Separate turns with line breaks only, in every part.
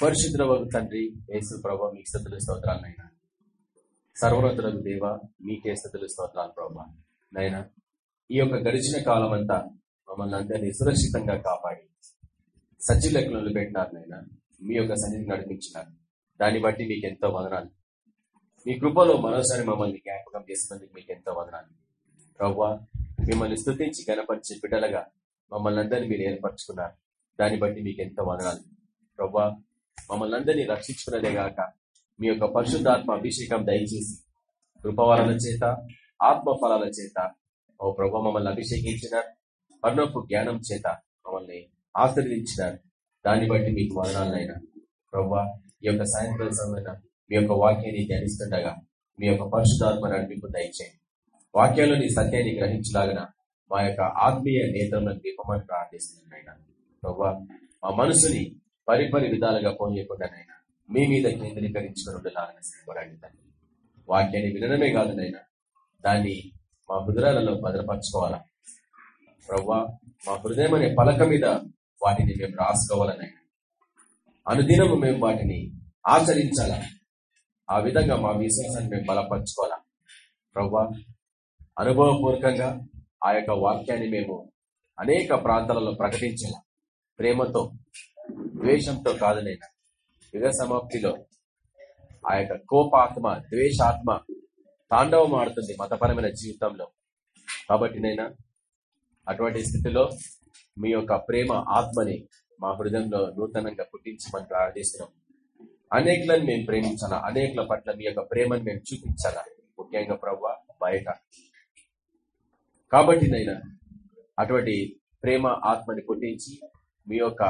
పరిశుద్ధ తండ్రి యేసు ప్రభ మీకు స్థుతులు స్తోత్రాలనైనా సర్వోన్నతులకు దేవ మీకే స్థుతులు స్తోత్రాలు ప్రభా. నైనా ఈ యొక్క గడిచిన కాలం అంతా మమ్మల్ని అందరినీ సురక్షితంగా కాపాడి సజ్జు లెక్కలు పెట్టినారు నైనా మీ యొక్క సన్నిధి నడిపించినారు. దాన్ని బట్టి మీకు ఎంతో వదనాలు. మీ కృపలో మరోసారి మమ్మల్ని జ్ఞాపకం చేసినందుకు మీకు ఎంతో వదనాలు. ప్రవ్వా మిమ్మల్ని స్థుతించి గణపరిచే బిడ్డలుగా మమ్మల్ని అందరినీ మీరు ఏర్పరచుకున్నారు. దాన్ని బట్టి మీకు ఎంతో వదనాలు. ప్రవ్వా మమ్మల్ని అందరినీ రక్షించుకునేదే గాక. మీ యొక్క పరిశుద్ధాత్మ అభిషేకం దయచేసి కృపవరాల చేత ఆత్మ ఫలాల చేత ఓ ప్రభు మమ్మల్ని అభిషేకించినారు పర్ణపు జ్ఞానం చేత మమ్మల్ని ఆశీర్వదించినారు దాన్ని బట్టి మీకు వదనాలైనా ప్రవ్వా ఈ యొక్క సాయంత్రం సమయంలో మీ యొక్క వాక్యాన్ని ధ్యానిస్తుండగా మీ యొక్క పరిశుధాత్మ నడిపింపు దయచేయండి. వాక్యంలోని సత్యాన్ని గ్రహించలాగిన మా యొక్క ఆత్మీయ నేతలను దీపమని ప్రార్థిస్తున్నాయినా ప్రభా మా మనసుని పరిపరి విధాలుగా పోనీయకుండానైనా మీ మీద కేంద్రీకరించుకుని ఉండాలని శ్రమపడండి తండ్రి. వాక్యాన్ని వినడమే కాదు నైనా దాన్ని మా హృదయాలలో భద్రపరచుకోవాలా? ప్రవ్వా మా హృదయం అనే పలక మీద వాటిని మేము రాసుకోవాలనైనా అనుదినము మేము వాటిని ఆచరించాలా? ఆ విధంగా మా విశ్వాసాన్ని మేము బలపరచుకోవాలా? ప్రవ్వా అనుభవపూర్వకంగా ఆ యొక్క వాక్యాన్ని మేము అనేక ప్రాంతాలలో ప్రకటించాల ప్రేమతో ద్వేషంతో కాదు నేను యుగ సమాప్తిలో ఆ యొక్క కోపాత్మ ద్వేషాత్మ తాండవం ఆడుతుంది మతపరమైన జీవితంలో. కాబట్టి నైనా? అటువంటి స్థితిలో మీ యొక్క ప్రేమ ఆత్మని మా హృదయంలో నూతనంగా పుట్టించమని ప్రార్థిస్తున్నాం. అనేకులను మేము ప్రేమించాలా? అనేకుల పట్ల మీ యొక్క ప్రేమను మేము చూపించాలా? ముఖ్యంగా ప్రవ్వ బయట. కాబట్టి నైనా? అటువంటి ప్రేమ ఆత్మని పుట్టించి మీ యొక్క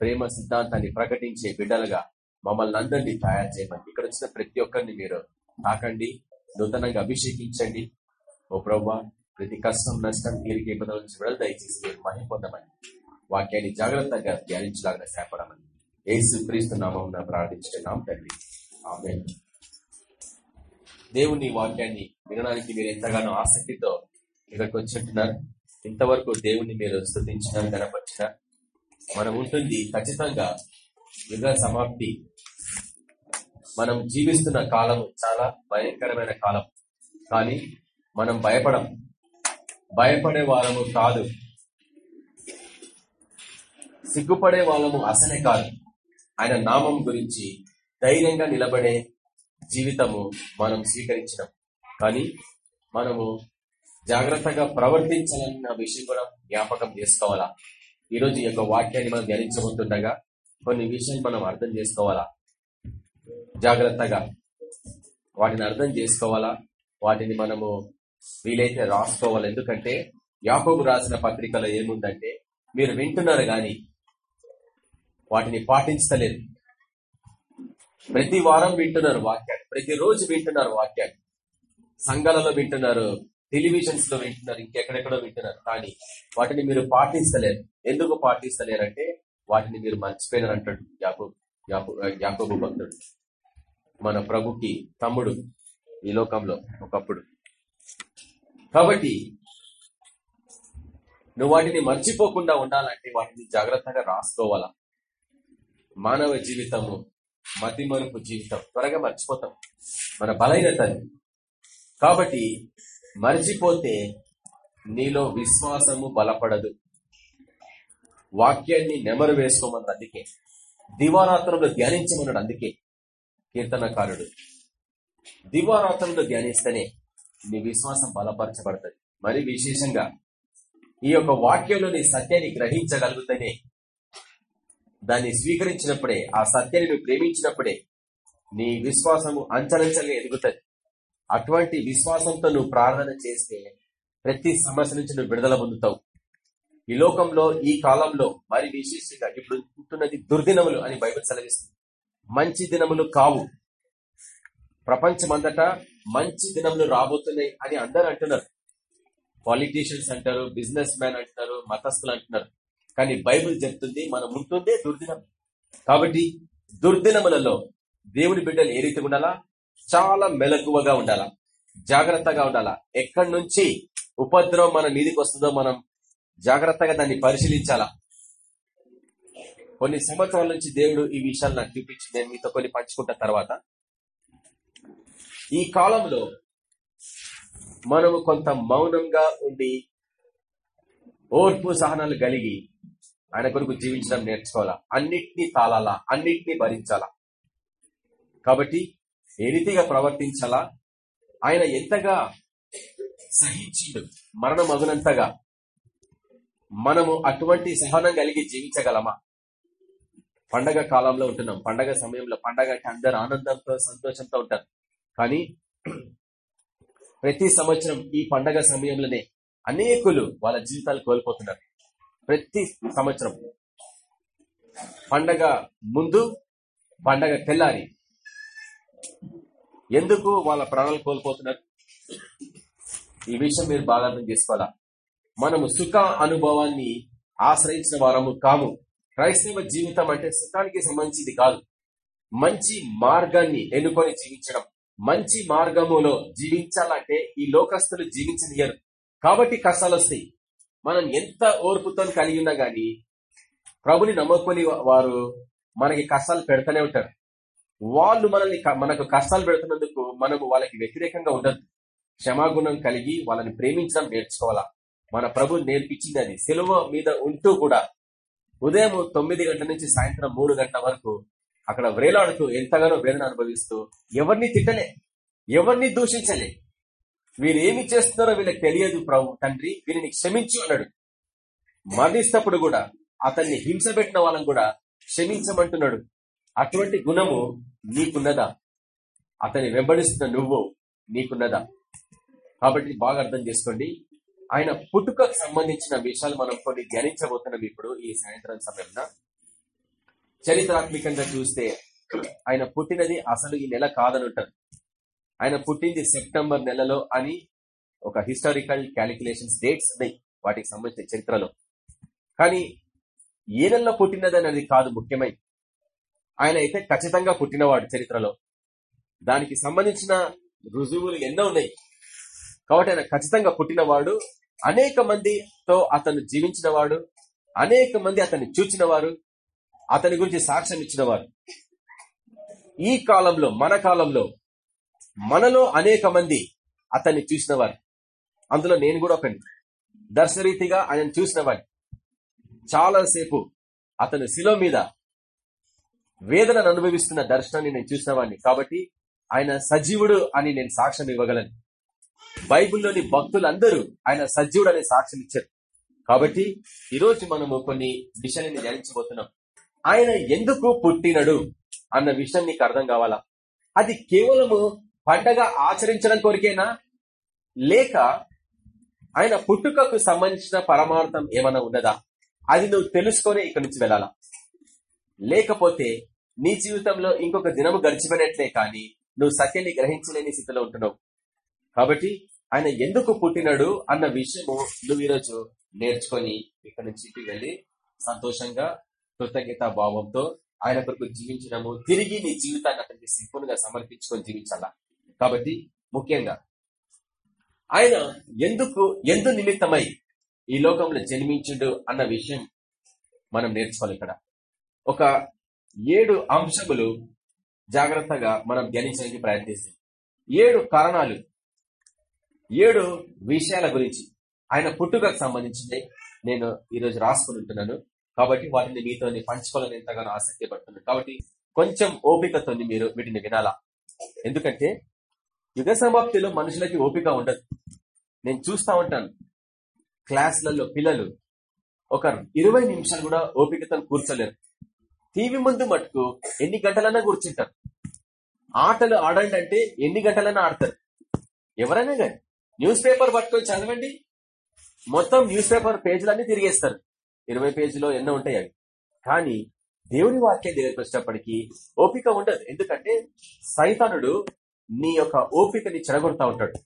ప్రేమ సిద్ధాంతాన్ని ప్రకటించే బిడ్డలుగా మమ్మల్ని అందరినీ తయారు చేయమని. ఇక్కడ వచ్చిన ప్రతి ఒక్కరిని మీరు తాకండి నూతనంగా అభిషేకించండి. ఓ ప్రభా ప్రతి కష్టం నష్టం తీరికే ఇబ్బందుల నుంచి విడుదల దయచేసి మీరు మహిమ వాక్యాన్ని జాగ్రత్తగా ధ్యానించలాగా సేపడమని ఏసు క్రీస్తు నామం ప్రార్థించుకున్నాం తండ్రి. ఆమె దేవుని వాక్యాన్ని వినడానికి మీరు ఎంతగానో ఆసక్తితో ఇక్కడికి వచ్చింటున్నారు ఇంతవరకు దేవుణ్ణి మీరు స్థుతించినారు కనపరిచినారు మనం ఉంటుంది. ఖచ్చితంగా యుగ సమాప్తి. మనం జీవిస్తున్న కాలం చాలా భయంకరమైన కాలం. కానీ మనం భయపడం భయపడే వాళ్ళము కాదు. సిగ్గుపడే వాళ్ళము అసలే కాదు. ఆయన నామం గురించి ధైర్యంగా నిలబడే జీవితము మనం స్వీకరించినాం. కానీ మనము జాగ్రత్తగా ప్రవర్తించాలన్న విషయం కూడా జ్ఞాపకం చేసుకోవాలా? ఈరోజు ఈ యొక్క వాక్యాన్ని మనం ధ్యానించబోతుండగా కొన్ని విషయాలు మనం అర్థం చేసుకోవాలా? జాగ్రత్తగా వాటిని అర్థం చేసుకోవాలా? వాటిని మనము వీలైతే రాసుకోవాలి. ఎందుకంటే యాకోబు రాసిన పత్రికలో ఏముందంటే మీరు వింటున్నారు కానీ వాటిని పాటించలేదు ప్రతి వారం వింటున్నారు వాక్యాన్ని ప్రతిరోజు వింటున్నారు వాక్యాన్ని. సంఘాలలో వింటున్నారు టెలివిజన్స్లో వింటున్నారు ఇంకెక్కడెక్కడో వింటున్నారు. కానీ వాటిని మీరు పాటిస్తలేరు. ఎందుకు పాటిస్తలేరంటే వాటిని మీరు మర్చిపోయినారు అంటాడు యాకోబు భక్తుడు. మన ప్రభుకి తమ్ముడు ఈ లోకంలో ఒకప్పుడు. కాబట్టి నువ్వు వాటిని మర్చిపోకుండా ఉండాలంటే వాటిని జాగ్రత్తగా రాసుకోవాలా? మానవ జీవితము మతి మరుపు జీవితం త్వరగా మర్చిపోతాం. మన బలహీనత కాబట్టి మర్చిపోతే నీలో విశ్వాసము బలపడదు. వాక్యాన్ని నెమరు వేసుకోమన్నది అందుకే. దివారాత్రంలో ధ్యానించమన్నాడు అందుకే. కీర్తనకారుడు. దివారాత్రంలో ధ్యానిస్తేనే నీ విశ్వాసం బలపరచబడుతుంది. మరి విశేషంగా ఈ యొక్క వాక్యంలోని సత్యాన్ని గ్రహించగలుగుతేనే దాన్ని స్వీకరించినప్పుడే ఆ సత్యాన్ని నువ్వు ప్రేమించినప్పుడే నీ విశ్వాసము అంచనంచలుగా ఎదుగుతుంది. అటువంటి విశ్వాసంతో నువ్వు ప్రార్థన చేస్తే ప్రతి సమస్య నుంచి నువ్వు విడుదల పొందుతావు. ఈ లోకంలో ఈ కాలంలో మరి విశేషంగా ఇప్పుడు ఉంటున్నది దుర్దినములు అని బైబిల్ సెలవిస్తుంది. మంచి దినములు కావు. ప్రపంచమంతటా మంచి దినములు రాబోతున్నాయి అని అందరు అంటున్నారు. పాలిటీషియన్స్ అంటారు బిజినెస్ మ్యాన్ అంటున్నారు మతస్థులు అంటున్నారు. కానీ బైబిల్ చెప్తుంది మనం ఉంటుందే దుర్దినం. కాబట్టి దుర్దినములలో దేవుని బిడ్డలు ఏ రీతి ఉండాలా? చాలా మెలకువగా ఉండాలా? జాగ్రత్తగా ఉండాలా? ఎక్కడి నుంచి ఉపద్రవం మన మీదికి వస్తుందో మనం జాగ్రత్తగా దాన్ని పరిశీలించాలా? కొన్ని సంవత్సరాల నుంచి దేవుడు ఈ విషయాలు నాకు చూపించి నేను మీతో కొన్ని పంచుకుంటా తర్వాత. ఈ కాలంలో మనము కొంత మౌనంగా ఉండి ఓర్పు సహనాలు కలిగి ఆయన కొరకు జీవించడం నేర్చుకోవాలా? అన్నిటినీ తాళాలా? అన్నిటినీ భరించాలా? కాబట్టి ఏ రీతిగా ప్రవర్తించాలా? ఆయన ఎంతగా సహించిండు? మరణం అగునంతగా. మనము అటువంటి సహనం కలిగి జీవించగలమా? పండగ కాలంలో ఉంటున్నాం. పండగ సమయంలో పండగ అంటే అందరు ఆనందంతో సంతోషంతో ఉంటారు. కానీ ప్రతి సంవత్సరం ఈ పండగ సమయంలోనే అనేకులు వాళ్ళ జీవితాలు కోల్పోతున్నారు. ప్రతి సంవత్సరం. పండగ ముందు పండగ తెల్లారి ఎందుకు వాళ్ళ ప్రాణాలు కోల్పోతున్నారు? ఈ విషయం మీరు బాగా అర్థం చేసుకోవాలా? మనము సుఖ అనుభవాన్ని ఆశ్రయించిన వారము కాము. క్రైస్తవ జీవితం అంటే సుఖానికి సంబంధించింది కాదు. మంచి మార్గాన్ని ఎన్నుకొని జీవించడం. మంచి మార్గములో జీవించాలంటే ఈ లోకస్తులు జీవించనియరు కాబట్టి కష్టాలు వస్తాయి. మనం ఎంత ఓర్పుతో కలిగి ఉన్నా గాని ప్రభుని నమ్ముకొని వారు మనకి కష్టాలు పెడతానే ఉంటారు. వాళ్ళు మనల్ని మనకు కష్టాలు పెడుతున్నందుకు మనము వాళ్ళకి వ్యతిరేకంగా ఉండదు. క్షమాగుణం కలిగి వాళ్ళని ప్రేమించడం నేర్చుకోవాలా? మన ప్రభు నేర్పించింది అది. సెలవు మీద ఉంటూ కూడా ఉదయం తొమ్మిది గంటల నుంచి సాయంత్రం మూడు గంటల వరకు అక్కడ వ్రేలాడుతూ ఎంతగానో వేదన అనుభవిస్తూ ఎవరిని తిట్టలే ఎవరిని దూషించలే. వీరు ఏమి చేస్తున్నారో వీళ్ళకి తెలియదు ప్రభు తండ్రి వీరిని క్షమించు అన్నాడు. మరణిస్తప్పుడు కూడా అతన్ని హింస పెట్టిన వాళ్ళని కూడా క్షమించమంటున్నాడు. అటువంటి గుణము నీకున్నదా? అతని వెంబడిస్తున్న నువ్వు నీకున్నదా? కాబట్టి బాగా అర్థం చేసుకోండి. ఆయన పుట్టుకకు సంబంధించిన విషయాలు మనం కొన్ని ధ్యానించబోతున్నాం ఇప్పుడు ఈ సాయంత్రం సమయంలో. చరిత్రాత్మకంగా చూస్తే ఆయన పుట్టినది అసలు ఈ నెల కాదని ఉంటారు ఆయన పుట్టింది సెప్టెంబర్ నెలలో అని ఒక హిస్టారికల్ క్యాలిక్యులేషన్స్ డేట్స్ ఉన్నాయి వాటికి సంబంధించిన చరిత్రలో. కానీ ఏ నెలలో పుట్టినది అనేది కాదు ముఖ్యమై. ఆయన అయితే ఖచ్చితంగా పుట్టినవాడు చరిత్రలో. దానికి సంబంధించిన రుజువులు ఎన్నో ఉన్నాయి. కాబట్టి ఆయన ఖచ్చితంగా పుట్టినవాడు అనేక మందితో అతను జీవించినవాడు అనేక మంది అతన్ని చూచినవారు అతని గురించి సాక్ష్యం ఇచ్చినవారు. ఈ కాలంలో మన కాలంలో మనలో అనేక మంది అతన్ని చూసినవారు. అందులో నేను కూడా ఒకని దర్శరీతిగా ఆయన చూసిన చాలాసేపు అతను శిలో మీద వేదనను అనుభవిస్తున్న దర్శనాన్ని నేను చూసినవాడిని కాబట్టి ఆయన సజీవుడు అని నేను సాక్ష్యం ఇవ్వగలను. బైబిల్లోని భక్తులందరూ ఆయన సజీవుడు అనే సాక్ష్యం ఇచ్చారు. కాబట్టి ఈరోజు మనము కొన్ని విషయాన్ని ధ్యానించబోతున్నాం. ఆయన ఎందుకు పుట్టినడు అన్న విషయం నీకు అర్థం కావాలా? అది కేవలము పండగ ఆచరించడం కొరికేనా? లేక ఆయన పుట్టుకకు సంబంధించిన పరమార్థం ఏమైనా ఉన్నదా? అది నువ్వు తెలుసుకొని ఇక్కడి నుంచి వెళ్ళాలా? లేకపోతే నీ జీవితంలో ఇంకొక దినము గడిచిపోయినట్లే కానీ నువ్వు సత్యాన్ని గ్రహించలేని స్థితిలో ఉంటున్నావు. కాబట్టి ఆయన ఎందుకు పుట్టినడు అన్న విషయము నువ్వు ఈరోజు నేర్చుకొని ఇక్కడ నుంచి వెళ్ళి సంతోషంగా కృతజ్ఞత భావంతో ఆయన కొరకు జీవించడము తిరిగి నీ జీవితాన్ని అతనికి సింపుల్గా సమర్పించుకొని జీవించాలా? కాబట్టి ముఖ్యంగా ఆయన ఎందుకు ఎందు నిమిత్తమై ఈ లోకంలో జన్మించుడు అన్న విషయం మనం నేర్చుకోవాలి ఇక్కడ. ఒక ఏడు అంశములు జాగ్రత్తగా మనం ధ్యానించడానికి ప్రయత్నిస్తాం. ఏడు కారణాలు ఏడు విషయాల గురించి ఆయన పుట్టుకకు సంబంధించింది నేను ఈరోజు రాసుకుని ఉంటున్నాను. కాబట్టి వాటిని మీతో పంచుకోవాలని ఎంతగానో ఆసక్తి పడుతున్నాను కాబట్టి కొంచెం ఓపికతో మీరు వీటిని వినాలా? ఎందుకంటే యుగ సమాప్తిలో మనుషులకి ఓపిక ఉండదు. నేను చూస్తా ఉంటాను. క్లాసులలో పిల్లలు ఒక ఇరవై నిమిషాలు కూడా ఓపికతో కూర్చోలేరు. టీవీ ముందు మటుకు ఎన్ని గంటలన్నా కూర్చుంటారు. ఆటలు ఆడండి అంటే ఎన్ని గంటలన్నా ఆడతారు. ఎవరైనా కానీ న్యూస్ పేపర్ పట్టుకొని చదవండి. మొత్తం న్యూస్ పేపర్ పేజీలన్నీ తిరిగేస్తారు. ఇరవై పేజీలో ఎన్నో ఉంటాయి అవి. కానీ దేవుని వాక్యం దగ్గరికి వచ్చేటప్పటికీ ఓపిక ఉండదు. ఎందుకంటే సైతానుడు నీ యొక్క ఓపికని చెడగొడతా ఉంటాడు.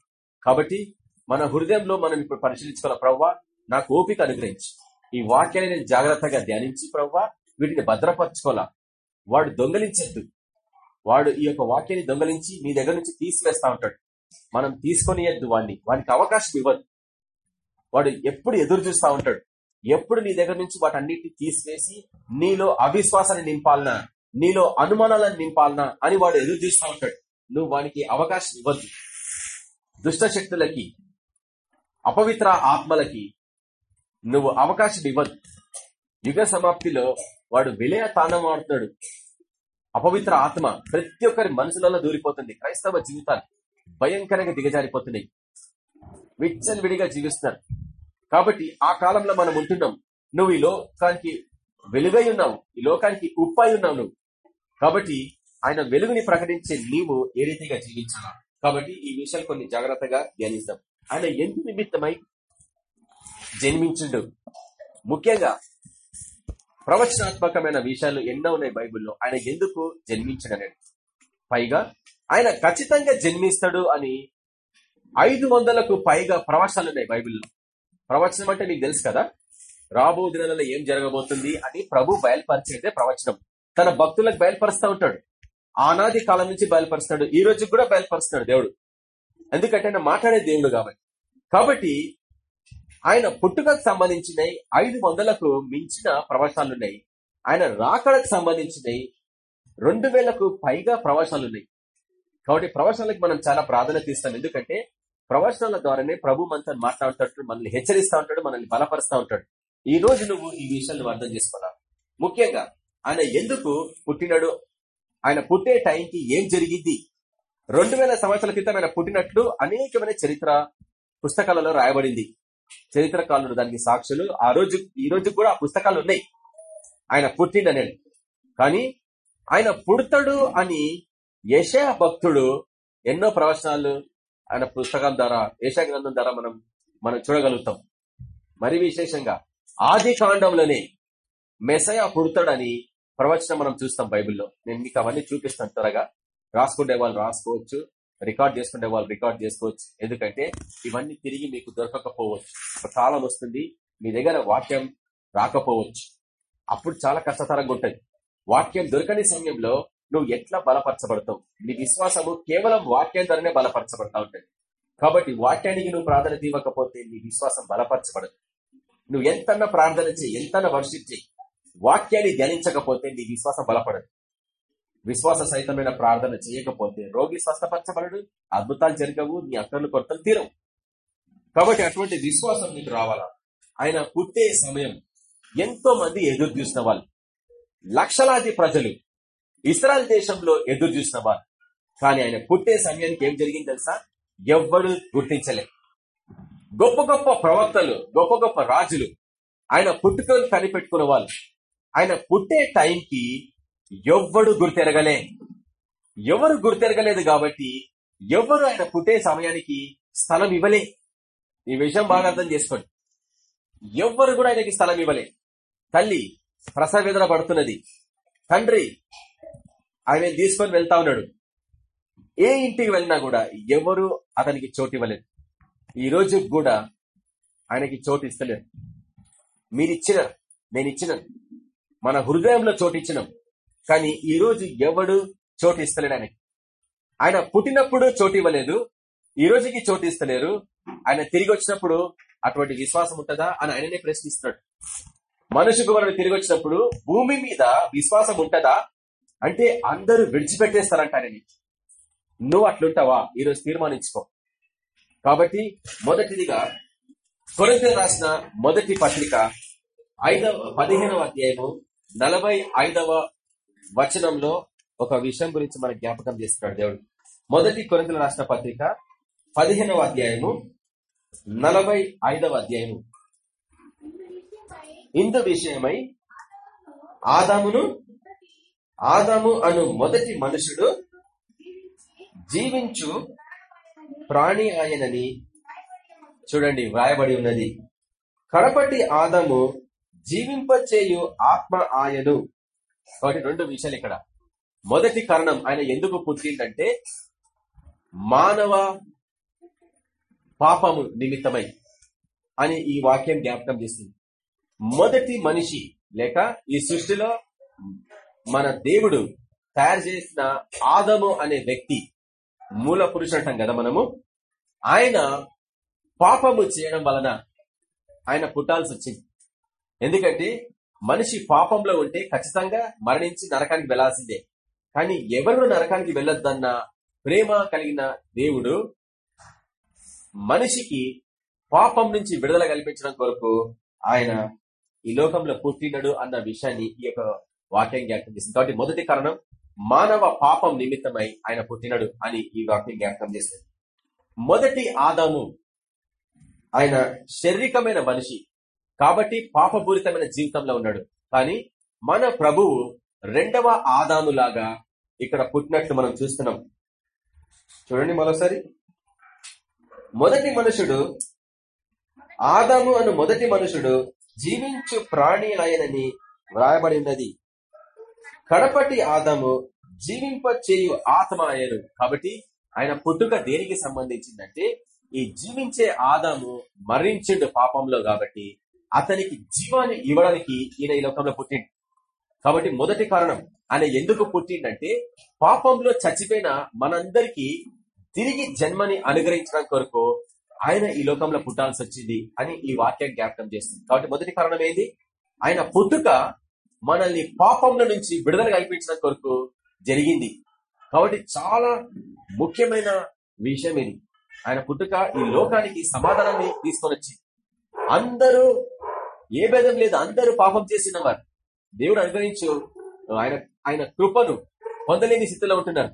కాబట్టి మన హృదయంలో మనం ఇప్పుడు పరిశీలించుకోవాలి? ప్రవ్వా నాకు ఓపిక అనుగ్రహించి. ఈ వాక్యాన్ని నేను జాగ్రత్తగా ధ్యానించి ప్రవ్వా వీటిని భద్రపరచుకోవాలా? వాడు దొంగలించద్దు. వాడు ఈ యొక్క వాక్యాన్ని దొంగలించి మీ దగ్గర నుంచి తీసివేస్తా ఉంటాడు. మనం తీసుకొనియద్దు వాడిని. వానికి అవకాశం ఇవ్వద్దు వాడు ఎప్పుడు ఎదురు చూస్తా ఉంటాడు. ఎప్పుడు నీ దగ్గర నుంచి వాటన్నిటిని తీసివేసి నీలో అవిశ్వాసాన్ని నింపాలనా? నీలో అనుమానాలను నింపాలనా? అని వాడు ఎదురు చూస్తూ ఉంటాడు. నువ్వు వానికి అవకాశం ఇవ్వద్దు. దుష్ట శక్తులకి అపవిత్ర ఆత్మలకి నువ్వు అవకాశం ఇవ్వద్దు. యుగ సమాప్తిలో వాడు విలయ తాండం ఆడుతున్నాడు. అపవిత్ర ఆత్మ ప్రతి ఒక్కరి మనసులలో దూరిపోతుంది. క్రైస్తవ జీవితాలు భయంకరంగా దిగజారిపోతున్నాయి. విచ్చల్ విడిగా జీవిస్తున్నారు. కాబట్టి ఆ కాలంలో మనం ఉంటున్నాం. నువ్వు ఈ లోకానికి వెలుగై ఉన్నావు. ఈ లోకానికి ఉప్పై ఉన్నావు నువ్వు. కాబట్టి ఆయన వెలుగుని ప్రకటించే నీవు ఏ రీతిగా జీవించాలా? కాబట్టి ఈ విషయాలు కొన్ని జాగ్రత్తగా ధ్యానిస్తాం. ఆయన ఎందుకు నిమిత్తమై జన్మించుండు? ముఖ్యంగా ప్రవచనాత్మకమైన విషయాలు ఎన్నో ఉన్నాయి బైబిల్లో. ఆయన ఎందుకు జన్మించడనేది పైగా ఆయన ఖచ్చితంగా జన్మిస్తాడు అని ఐదు వందలకు పైగా ప్రవచనాలు ఉన్నాయి బైబిల్లో. ప్రవచనం అంటే నీకు తెలుసు కదా? రాబో దినాలలో ఏం జరగబోతుంది అని ప్రభు బయలుపరిచేదే ప్రవచనం. తన భక్తులకు బయలుపరుస్తూ ఉంటాడు. ఆనాది కాలం నుంచి బయలుపరుస్తాడు. ఈ రోజు కూడా బయలుపరుస్తున్నాడు దేవుడు. ఎందుకంటే ఆయన మాట్లాడే దేవుడు కాబట్టి. కాబట్టి ఆయన పుట్టుకకు సంబంధించినవి ఐదు వందలకు మించిన ప్రవచనాలున్నాయి ఆయన రాకడకు సంబంధించినవి రెండు వేలకు పైగా ప్రవచనాలున్నాయి కాబట్టి ప్రవచనాలకు మనం చాలా ప్రాధాన్యత ఇస్తాం. ఎందుకంటే ప్రవచనాల ద్వారానే ప్రభు మనతో మాట్లాడుతాడు మనల్ని హెచ్చరిస్తూ ఉంటాడు మనల్ని బలపరుస్తూ ఉంటాడు. ఈ రోజు నువ్వు ఈ విషయాన్ని అర్థం చేసుకోవాలి? ముఖ్యంగా ఆయన ఎందుకు పుట్టినాడు? ఆయన పుట్టే టైంకి ఏం జరిగింది? రెండు వేల సంవత్సరాల క్రితం ఆయన పుట్టినట్లు అనేకమైన చరిత్ర పుస్తకాలలో రాయబడింది. చరిత్రకారులు దానికి సాక్షులు. ఆ రోజు ఈ రోజు కూడా ఆ పుస్తకాలు ఉన్నాయి. ఆయన పుట్టిండనేది కానీ ఆయన పుడతాడు అని యశా భక్తుడు ఎన్నో ప్రవచనాలు ఆయన పుస్తకం ద్వారా యశా గ్రంథం ద్వారా మనం మనం చూడగలుగుతాం. మరి విశేషంగా ఆది కాండంలోనే మెసయ పుడతాడని ప్రవచనం మనం చూస్తాం బైబిల్లో. నేను మీకు అవన్నీ చూపిస్తాను త్వరగా. రాసుకుంటే వాళ్ళు రాసుకోవచ్చు. రికార్డ్ చేసుకుంటే వాళ్ళు రికార్డ్ చేసుకోవచ్చు. ఎందుకంటే ఇవన్నీ తిరిగి మీకు దొరకకపోవచ్చు. ఒక కాలం వస్తుంది మీ దగ్గర వాక్యం రాకపోవచ్చు. అప్పుడు చాలా కష్టతరంగా ఉంటుంది. వాక్యం దొరకని సమయంలో నువ్వు ఎట్లా బలపరచబడతావు? నీ విశ్వాసము కేవలం వాక్యం ద్వారానే బలపరచబడతా ఉంటుంది. కాబట్టి వాక్యానికి నువ్వు ప్రాధాన్యత ఇవ్వకపోతే నీ విశ్వాసం బలపరచబడదు. నువ్వు ఎంతన్నా ప్రార్థన చేయి ఎంతన్నా వర్షిప్ చేయి. వాక్యాన్ని ధ్యానించకపోతే నీ విశ్వాసం బలపడదు. విశ్వాస సహితమైన ప్రార్థన చేయకపోతే రోగి స్వస్థపరచబడడు అద్భుతాలు జరగవు నీ అక్కర్లు కొరతలు తీరవు. కాబట్టి అటువంటి విశ్వాసం నీకు రావాలా? ఆయన పుట్టే సమయం ఎంతో మంది ఎదురు చూసిన వాళ్ళు లక్షలాది ప్రజలు ఇస్రాయల్ దేశంలో ఎదురు చూసిన వాళ్ళు. కానీ ఆయన పుట్టే సమయానికి ఏం జరిగింది తెలుసా? ఎవ్వరు గుర్తించలే. గొప్ప గొప్ప ప్రవక్తలు గొప్ప గొప్ప రాజులు ఆయన పుట్టుకలు కనిపెట్టుకున్న వాళ్ళు ఆయన పుట్టే టైంకి ఎవ్వడు గుర్తెరగలే. ఎవరు గుర్తెరగలేదు కాబట్టి ఎవరు ఆయన పుట్టే సమయానికి స్థలం ఇవ్వలే. ఈ విషయం బాగా అర్థం చేసుకోండి. ఎవ్వరు కూడా ఆయనకి స్థలం ఇవ్వలే. తల్లి ప్రసవేదన పడుతున్నది. తండ్రి ఆయన తీసుకొని వెళ్తా ఉన్నాడు. ఏ ఇంటికి వెళ్ళినా కూడా ఎవరు అతనికి చోటు ఇవ్వలేదు. ఈ రోజు కూడా ఆయనకి చోటు ఇస్తలేదు మీరు ఇచ్చిన నేను ఇచ్చిన మన హృదయంలో చోటు ఇచ్చినాం. కానీ ఈ రోజు ఎవడు చోటు ఇస్తలేడు ఆయనకి ఆయన పుట్టినప్పుడు చోటు ఇవ్వలేదు ఈ రోజుకి చోటు ఇస్తలేరు. ఆయన తిరిగి వచ్చినప్పుడు అటువంటి విశ్వాసం ఉంటుందా అని ఆయననే ప్రశ్నిస్తున్నాడు. మనుషు కుమారుడు తిరిగి వచ్చినప్పుడు భూమి మీద విశ్వాసం ఉంటదా? అంటే అందరూ విడిచిపెట్టేస్తారంట ఆయనని. నువ్వు అట్లుంటావా? ఈరోజు తీర్మానించుకో. కాబట్టి మొదటిదిగా కొరత రాసిన మొదటి పత్రిక ఐదవ పదిహేనవ అధ్యాయము నలభై ఐదవ వచనంలో ఒక విషయం గురించి మన జ్ఞాపకం చేస్తున్నాడు దేవుడు. మొదటి కొరింతలు రాసిన పత్రిక పదిహేనవ అధ్యాయము నలభై ఐదవ అధ్యాయము. ఇందు విషయమై ఆదామును ఆదాము అను మొదటి మనుషుడు జీవించు ప్రాణి ఆయనని చూడండి వ్రాయబడి ఉన్నది. కడపటి ఆదము జీవింపచేయు ఆత్మ ఆయను. కాబట్టి రెండు విషయాలు ఇక్కడ. మొదటి కారణం ఆయన ఎందుకు పుట్టిందంటే మానవ పాపము నిమిత్తమై అని ఈ వాక్యం జ్ఞాపకం చేస్తుంది. మొదటి మనిషి లేక ఈ సృష్టిలో మన దేవుడు తయారు చేసిన ఆదము అనే వ్యక్తి మూల పురుషుడు కదా మనము ఆయన పాపము చేయడం వలన ఆయన పుట్టాల్సి వచ్చింది. ఎందుకంటే మనిషి పాపంలో ఉంటే ఖచ్చితంగా మరణించి నరకానికి వెళ్ళాల్సిందే. కానీ ఎవరు నరకానికి వెళ్ళొద్దన్న ప్రేమ కలిగిన దేవుడు మనిషికి పాపం నుంచి విడుదల కల్పించడం కొరకు ఆయన ఈ లోకంలో పుట్టినడు అన్న విషయాన్ని ఈ యొక్క వాక్యం జ్ఞాపకం చేసింది కాబట్టి మొదటి కారణం మానవ పాపం నిమిత్తమై ఆయన పుట్టినడు అని ఈ వాక్యం జ్ఞాపకం చేసింది మొదటి ఆదాము ఆయన శారీరకమైన మనిషి. కాబట్టి పాపపూరితమైన జీవితంలో ఉన్నాడు. కానీ మన ప్రభువు రెండవ ఆదాము లాగా ఇక్కడ పుట్టినట్లు మనం చూస్తున్నాం. చూడండి మరోసారి. మొదటి మనుషుడు ఆదాము అను మొదటి మనుషుడు జీవించు ప్రాణి ఆయనని వ్రాయబడినది కడపటి ఆదాము జీవింప చేయు ఆత్మ అయ్యను కాబట్టి ఆయన పుట్టుక దేనికి సంబంధించిందంటే ఈ జీవించే ఆదాము మరణించిండు పాపంలో కాబట్టి అతనికి జీవాన్ని ఇవ్వడానికి ఈయన ఈ లోకంలో పుట్టిండు. కాబట్టి మొదటి కారణం ఆయన ఎందుకు పుట్టిండంటే పాపంలో చచ్చిపోయిన మనందరికీ తిరిగి జన్మని అనుగ్రహించడం కొరకు ఆయన ఈ లోకంలో పుట్టాల్సి వచ్చింది అని ఈ వాక్యం జ్ఞాపకం చేస్తుంది. కాబట్టి మొదటి కారణం ఏంది? ఆయన పుట్టుక మనల్ని పాపంలో నుంచి విడుదల కల్పించడం కొరకు జరిగింది. కాబట్టి చాలా ముఖ్యమైన విషయం ఇది. ఆయన పుట్టుక ఈ లోకానికి సమాధానాన్ని తీసుకొని వచ్చింది. అందరూ ఏ భేదం లేదు అందరూ పాపం చేసిన వారు దేవుడు అనుగ్రహించు ఆయన ఆయన కృపను పొందలేని స్థితిలో ఉంటున్నారు.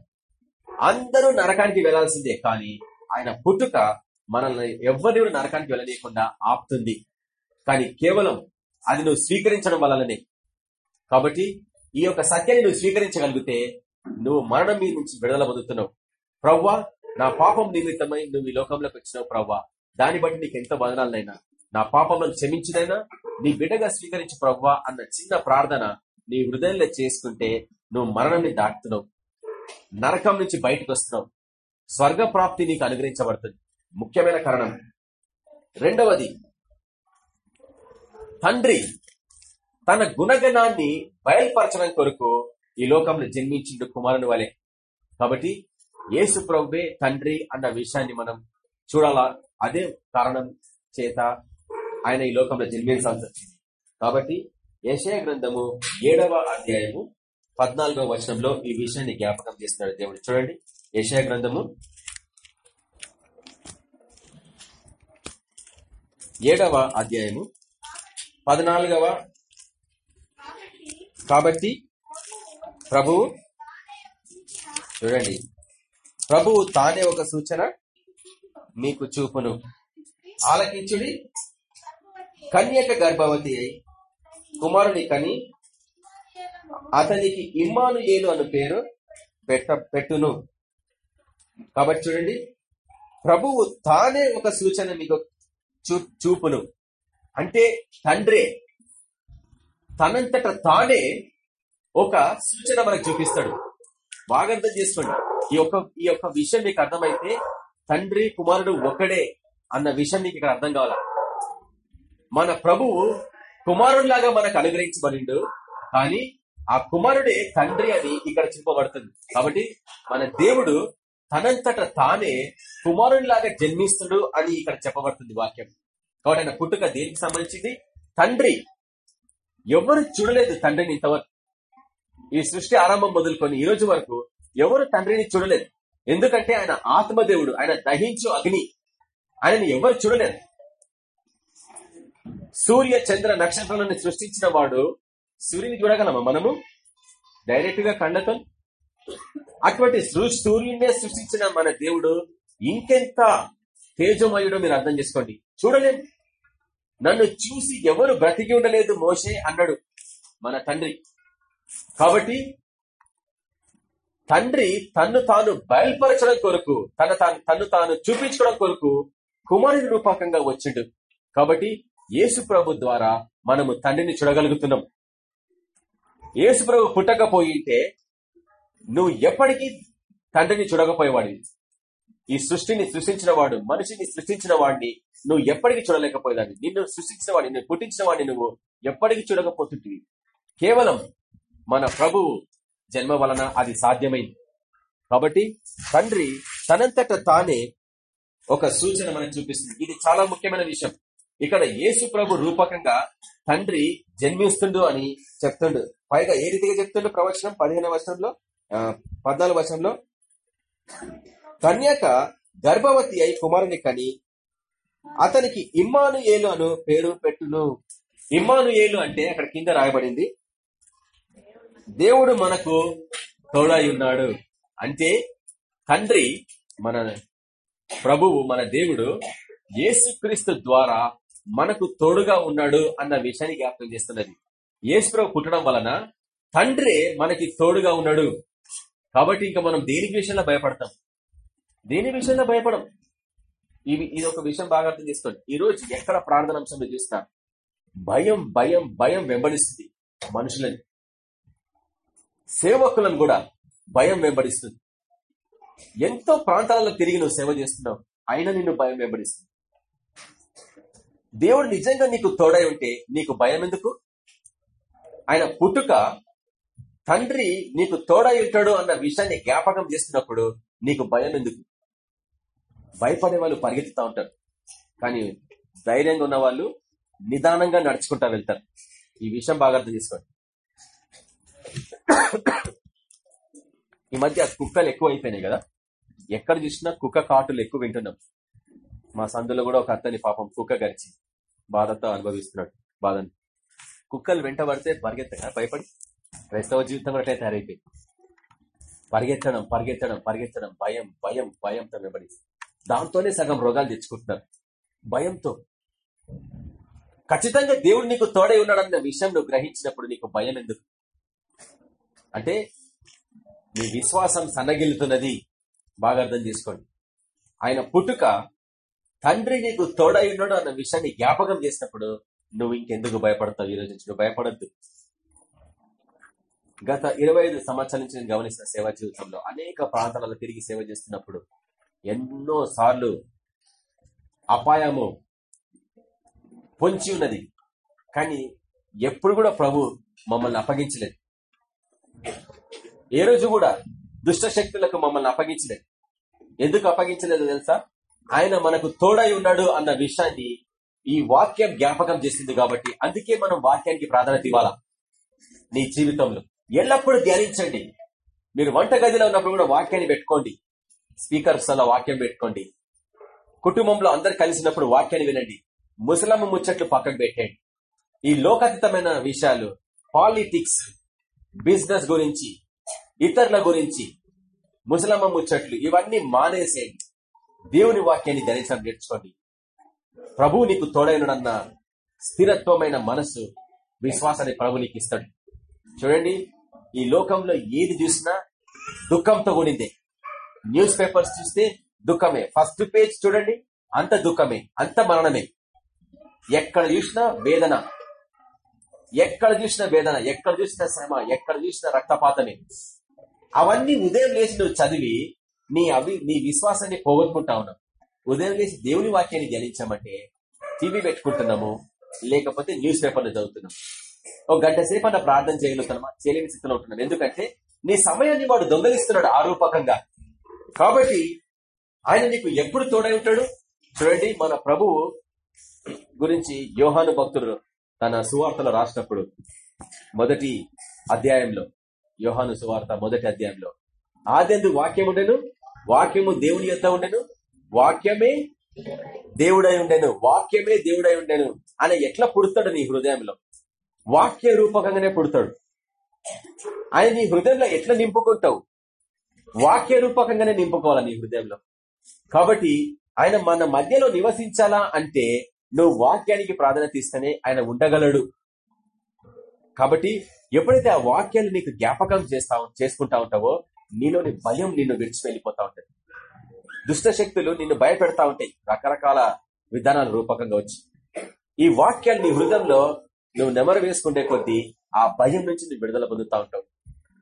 అందరూ నరకానికి వెళ్ళాల్సిందే కానీ ఆయన పుట్టుక మనల్ని ఎవరిని నరకానికి వెళ్ళలేకుండా ఆపుతుంది. కానీ కేవలం అది నువ్వు స్వీకరించడం వల్లనే కాబట్టి ఈ యొక్క సత్యాన్ని నువ్వు స్వీకరించగలిగితే నువ్వు మరణం మీ నుంచి విడుదల పొందుతున్నావు. ప్రవ్వా నా పాపం నిమిత్తమై నువ్వు ఈ లోకంలోకి వచ్చినావు ప్రవ్వా. దాన్ని బట్టి నీకు ఎంత వదనాలనైనా నా పాపములను క్షమించినైనా నీ బిడ్డగా స్వీకరించి ప్రవ్వా అన్న చిన్న ప్రార్థన నీ హృదయంలో చేసుకుంటే నువ్వు మరణాన్ని దాటుతున్నావు. నరకం నుంచి బయటకు వస్తున్నావు. స్వర్గ ప్రాప్తి నీకు అనుగ్రహించబడుతుంది. ముఖ్యమైన కారణం. రెండవది తండ్రి తన గుణగణాన్ని బయలుపరచడం కొరకు ఈ లోకంలో జన్మించిండు కుమారుని వలె. కాబట్టి యేసు ప్రభువే తండ్రి అన్న విషయాన్ని మనం చూడాలా? అదే కారణం చేత ఆయన ఈ లోకంలో జన్మించాల్సి వచ్చింది. కాబట్టి యశయ గ్రంథము ఏడవ అధ్యాయము పద్నాలుగవ వచనంలో ఈ విషయాన్ని జ్ఞాపకం చేస్తున్నాడు దేవుడు. చూడండి. యశయ గ్రంథము ఏడవ అధ్యాయము పద్నాలుగవ కాబట్టి ప్రభువు చూడండి. ప్రభువు తానే ఒక సూచన మీకు చూపును. ఆలకించుడి కన్యక గర్భవతి అయి కుమారుని కని అతనికి ఇమ్మానుయేలు అను పేరు పెట్ట పెట్టును. కాబట్టి చూడండి ప్రభువు తానే ఒక సూచన మీకు చూపును. అంటే తండ్రే తనంతట తానే ఒక సూచన మనకు చూపిస్తాడు. బాగా అర్థం చేసుకోండి. ఈ యొక్క ఈ యొక్క విషయం మీకు అర్థమైతే తండ్రి కుమారుడు ఒకడే అన్న విషయం మీకు ఇక్కడ అర్థం కావాల? మన ప్రభువు కుమారుడిలాగా మనకు అనుగ్రహించబడిండు. కానీ ఆ కుమారుడే తండ్రి అని ఇక్కడ చూపబడుతుంది కాబట్టి మన దేవుడు తనంతట తానే కుమారుడిలాగా జన్మిస్తుడు అని ఇక్కడ చెప్పబడుతుంది వాక్యం. కాబట్టి ఆయన పుట్టుక దేనికి సంబంధించింది? తండ్రి. ఎవరు చూడలేదు తండ్రిని ఇంతవరకు. ఈ సృష్టి ఆరంభం మొదలుకొని ఈ రోజు వరకు ఎవరు తండ్రిని చూడలేదు. ఎందుకంటే ఆయన ఆత్మదేవుడు ఆయన దహించు అగ్ని. ఆయనని ఎవరు చూడలేదు. సూర్య చంద్ర నక్షత్రాలను సృష్టించిన వాడు సూర్యుని చూడగలమా మనము? డైరెక్ట్గా కండతో అటువంటి సూర్యుడినే సృష్టించిన మన దేవుడు ఇంకెంత తేజమయుడో మీరు అర్థం చేసుకోండి. చూడలేదు నన్ను చూసి ఎవరు బ్రతికి ఉండలేదు మోసే అన్నాడు మన తండ్రి. కాబట్టి తండ్రి తన్ను తాను బయలుపరచడం కొరకు తన తాను తన్ను తాను చూపించడం కొరకు కుమారుని రూపకంగా వచ్చిండు. కాబట్టి యేసు ప్రభు ద్వారా మనము తండ్రిని చూడగలుగుతున్నాం. యేసు ప్రభు పుట్టకపోయింటే నువ్వు ఎప్పటికీ తండ్రిని చూడకపోయేవాడివి. ఈ సృష్టిని సృష్టించిన వాడు మనిషిని సృష్టించిన వాడిని నువ్వు ఎప్పటికీ చూడలేకపోయేదాన్ని. నిన్ను సృష్టించిన వాడిని నువ్వు పుట్టించిన వాడిని నువ్వు ఎప్పటికీ చూడకపోతుంటివి. కేవలం మన ప్రభువు జన్మ వలన అది సాధ్యమైంది. కాబట్టి తండ్రి తనంతట తానే ఒక సూచన మనకు చూపిస్తుంది. ఇది చాలా ముఖ్యమైన విషయం. ఇక్కడ యేసు ప్రభు రూపకంగా తండ్రి జన్మిస్తుండు అని చెప్తుండు. పైగా ఏ రీతిగా చెప్తుండు ప్రవచనం? పదిహేను వచనంలో? పద్నాలుగు వచనంలో? కన్యాక గర్భవతి అయి కుమారుని కని అతనికి ఇమ్మాను ఏలు అను పేరు పెట్టును. ఇమ్మాను ఏలు అంటే అక్కడ కింద రాయబడింది. దేవుడు మనకు తోడై ఉన్నాడు అంటే తండ్రి మన ప్రభువు మన దేవుడు యేసుక్రీస్తు ద్వారా మనకు తోడుగా ఉన్నాడు అన్న విషయాన్ని జ్ఞాపకం చేస్తున్నది. ఏసుప్రభు పుట్టడం వలన తండ్రే మనకి తోడుగా ఉన్నాడు. కాబట్టి ఇంకా మనం దేని విషయంలో భయపడతాం? దేని విషయంలో భయపడం? ఇవి ఇది ఒక విషయం బాగా అర్థం చేసుకోండి. ఈ రోజు ఎక్కడ ప్రార్థన అంశంలో చూస్తా భయం భయం భయం వెంబడిస్తుంది మనుషులని. సేవకులను కూడా భయం వెంబడిస్తుంది. ఎంతో ప్రాంతాలలో తిరిగి నువ్వు సేవ చేస్తున్నావు. అయినా నిన్ను భయం వెంబడిస్తుంది. దేవుడు నిజంగా నీకు తోడై ఉంటే నీకు భయం ఎందుకు? ఆయన పుట్టుక తండ్రి నీకు తోడై ఉంటాడు అన్న విషయాన్ని జ్ఞాపకం చేస్తున్నప్పుడు నీకు భయం ఎందుకు? భయపడే వాళ్ళు పరిగెత్తుతా ఉంటారు. కానీ ధైర్యంగా ఉన్న వాళ్ళు నిదానంగా నడుచుకుంటా వెళ్తారు. ఈ విషయం బాగా అర్థం చేసుకోండి. ఈ మధ్య కుక్కలు ఎక్కువ అయిపోయినాయి కదా. ఎక్కడ చూసినా కుక్క కాటులు ఎక్కువ వింటున్నాం. మా సందులో కూడా ఒక అత్తని పాపం కుక్క గరిచి బాధతో అనుభవిస్తున్నాడు బాధను. కుక్కలు వెంట పడితే పరిగెత్తగా భయపడి క్రైస్తవ జీవితం కూడా అట్లే తయారైపోయింది. పరిగెత్తడం పరిగెత్తడం పరిగెత్తడం భయం భయం భయంతో వెంబడి. దాంతోనే సగం రోగాలు తెచ్చుకుంటున్నారు. భయంతో. ఖచ్చితంగా దేవుడు నీకు తోడై ఉన్నాడన్న విషయం నువ్వు గ్రహించినప్పుడు నీకు భయం ఎందుకు? అంటే నీ విశ్వాసం సన్నగిల్లుతున్నది. బాగా అర్థం చేసుకోండి. ఆయన పుట్టుక తండ్రి నీకు తోడై ఉన్నాడు అన్న విషయాన్ని జ్ఞాపకం చేసినప్పుడు నువ్వు ఇంకెందుకు భయపడతావు? ఈ రోజు నుంచి నువ్వు భయపడద్దు. గత ఇరవై ఐదు సంవత్సరాల నుంచి నేను గమనిస్తున్న సేవా జీవితంలో అనేక ప్రాంతాలలో తిరిగి సేవ చేస్తున్నప్పుడు ఎన్నో సార్లు అపాయము పొంచి ఉన్నది. కానీ ఎప్పుడు కూడా ప్రభు మమ్మల్ని అప్పగించలేదు. ఏ రోజు కూడా దుష్ట శక్తులకు మమ్మల్ని అప్పగించలేదు. ఎందుకు అప్పగించలేదు తెలుసా? ఆయన మనకు తోడై ఉన్నాడు అన్న విషయాన్ని ఈ వాక్యం జ్ఞాపకం చేసింది కాబట్టి అందుకే మనం వాక్యానికి ప్రాధాన్యత ఇవ్వాలా? నీ జీవితంలో. ఎల్లప్పుడూ ధ్యానించండి. మీరు వంట గదిలో ఉన్నప్పుడు కూడా వాక్యాన్ని పెట్టుకోండి. స్పీకర్స్ అలా వాక్యం పెట్టుకోండి. కుటుంబంలో అందరు కలిసినప్పుడు వాక్యాన్ని వినండి. ముసలమ్మ ముచ్చట్లు పక్కకు పెట్టండి. ఈ లోకాతీతమైన విషయాలు పాలిటిక్స్ బిజినెస్ గురించి ఇతరుల గురించి ముసలమ్మ ముచ్చట్లు ఇవన్నీ మానేసేయండి. దేవుని వాక్యాన్ని ధ్యానించడం నేర్చుకోండి. ప్రభువు నీకు తోడైనడన్న స్థిరత్వమైన మనస్సు విశ్వాసాన్ని ప్రభు నీకు ఇస్తాడు. చూడండి ఈ లోకంలో ఏది చూసినా దుఃఖంతో కూడిందే. న్యూస్ పేపర్స్ చూస్తే దుఃఖమే. ఫస్ట్ పేజ్ చూడండి అంత దుఃఖమే అంత మరణమే. ఎక్కడ చూసినా వేదన. ఎక్కడ చూసినా వేదన ఎక్కడ చూసినా శ్రమ ఎక్కడ చూసినా రక్తపాతమే. అవన్నీ ఉదయం లేచి నువ్వు చదివి నీ అవి నీ విశ్వాసాన్ని పోగొట్టుకుంటా ఉన్నావు ఉదయం లేచి దేవుని వాక్యాన్ని ధ్యానించామంటే టీవీ పెట్టుకుంటున్నాము లేకపోతే న్యూస్ పేపర్లు చదువుతున్నాం. ఒక గంట సేపు అన్న ప్రార్థన చేయగలుగుతున్నామా చేయలేని స్థితిలో ఉంటున్నాను ఎందుకంటే నీ సమయాన్ని వాడు దొంగలిస్తున్నాడు ఆరూపకంగా. కాబట్టి ఆయన నీకు ఎప్పుడు తోడై ఉంటాడు? చూడండి మన ప్రభువు గురించి యోహాను భక్తుడు తన సువార్తలో రాసినప్పుడు మొదటి అధ్యాయంలో యోహాను సువార్త మొదటి అధ్యాయంలో. ఆదెందు వాక్యం ఉండెను వాక్యము దేవుని యొక్క ఉండెను వాక్యమే దేవుడై ఉండెను వాక్యమే దేవుడై ఉండెను. అని ఎట్లా పుడతాడు నీ హృదయంలో? వాక్య రూపకంగానే పుడతాడు. ఆయన నీ హృదయంలో ఎట్లా నింపుకుంటావు? వాక్య రూపకంగానే నింపుకోవాలి నీ హృదయంలో? కాబట్టి ఆయన మన మధ్యలో నివసించాలా అంటే నువ్వు వాక్యానికి ప్రాధాన్యత ఇస్తేనే ఆయన ఉండగలడు. కాబట్టి ఎప్పుడైతే ఆ వాక్యాలు నీకు జ్ఞాపకం చేస్తా చేసుకుంటా ఉంటావో నీలోని భయం నిన్ను విడిచి వెళ్ళిపోతా ఉంటుంది. దుష్ట శక్తులు నిన్ను భయపెడతా ఉంటాయి. రకరకాల విధానాలు రూపకంగా వచ్చి. ఈ వాక్యాలు నీ హృదయంలో నువ్వు నెమరు వేసుకుంటే కొద్దీ ఆ భయం నుంచి నువ్వు విడుదల పొందుతా ఉంటావు.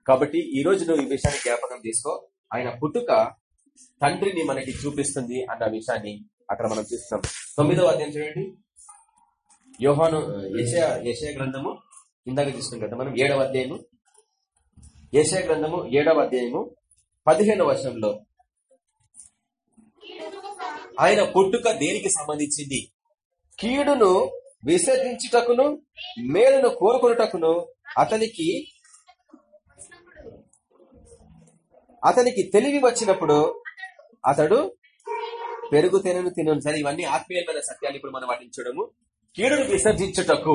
కాబట్టి ఈ రోజు నువ్వు ఈ విషయాన్ని జ్ఞాపకం తీసుకో ఆయన పుట్టుక తండ్రిని మనకి చూపిస్తుంది అన్న విషయాన్ని అక్కడ మనం చూస్తున్నాం. తొమ్మిదవ అధ్యాయం చూడండి. యోహాను యశయ యశయ గ్రంథము ఇందాక చూస్తున్నాం కదా మనం ఏడవ అధ్యాయము. ఏసే గ్రంథము ఏడవ అధ్యాయము పదిహేను వర్షంలో ఆయన పుట్టుక దేనికి సంబంధించింది? కీడును విసర్జించుటకును మేలును కోరుకున్నటకును అతనికి అతనికి తెలివి వచ్చినప్పుడు అతడు పెరుగు తినను. తినను సరే ఇవన్నీ ఆత్మీయమైన సత్యాలు ఇప్పుడు మనం వాటించడము కీడును విసర్జించుటకు.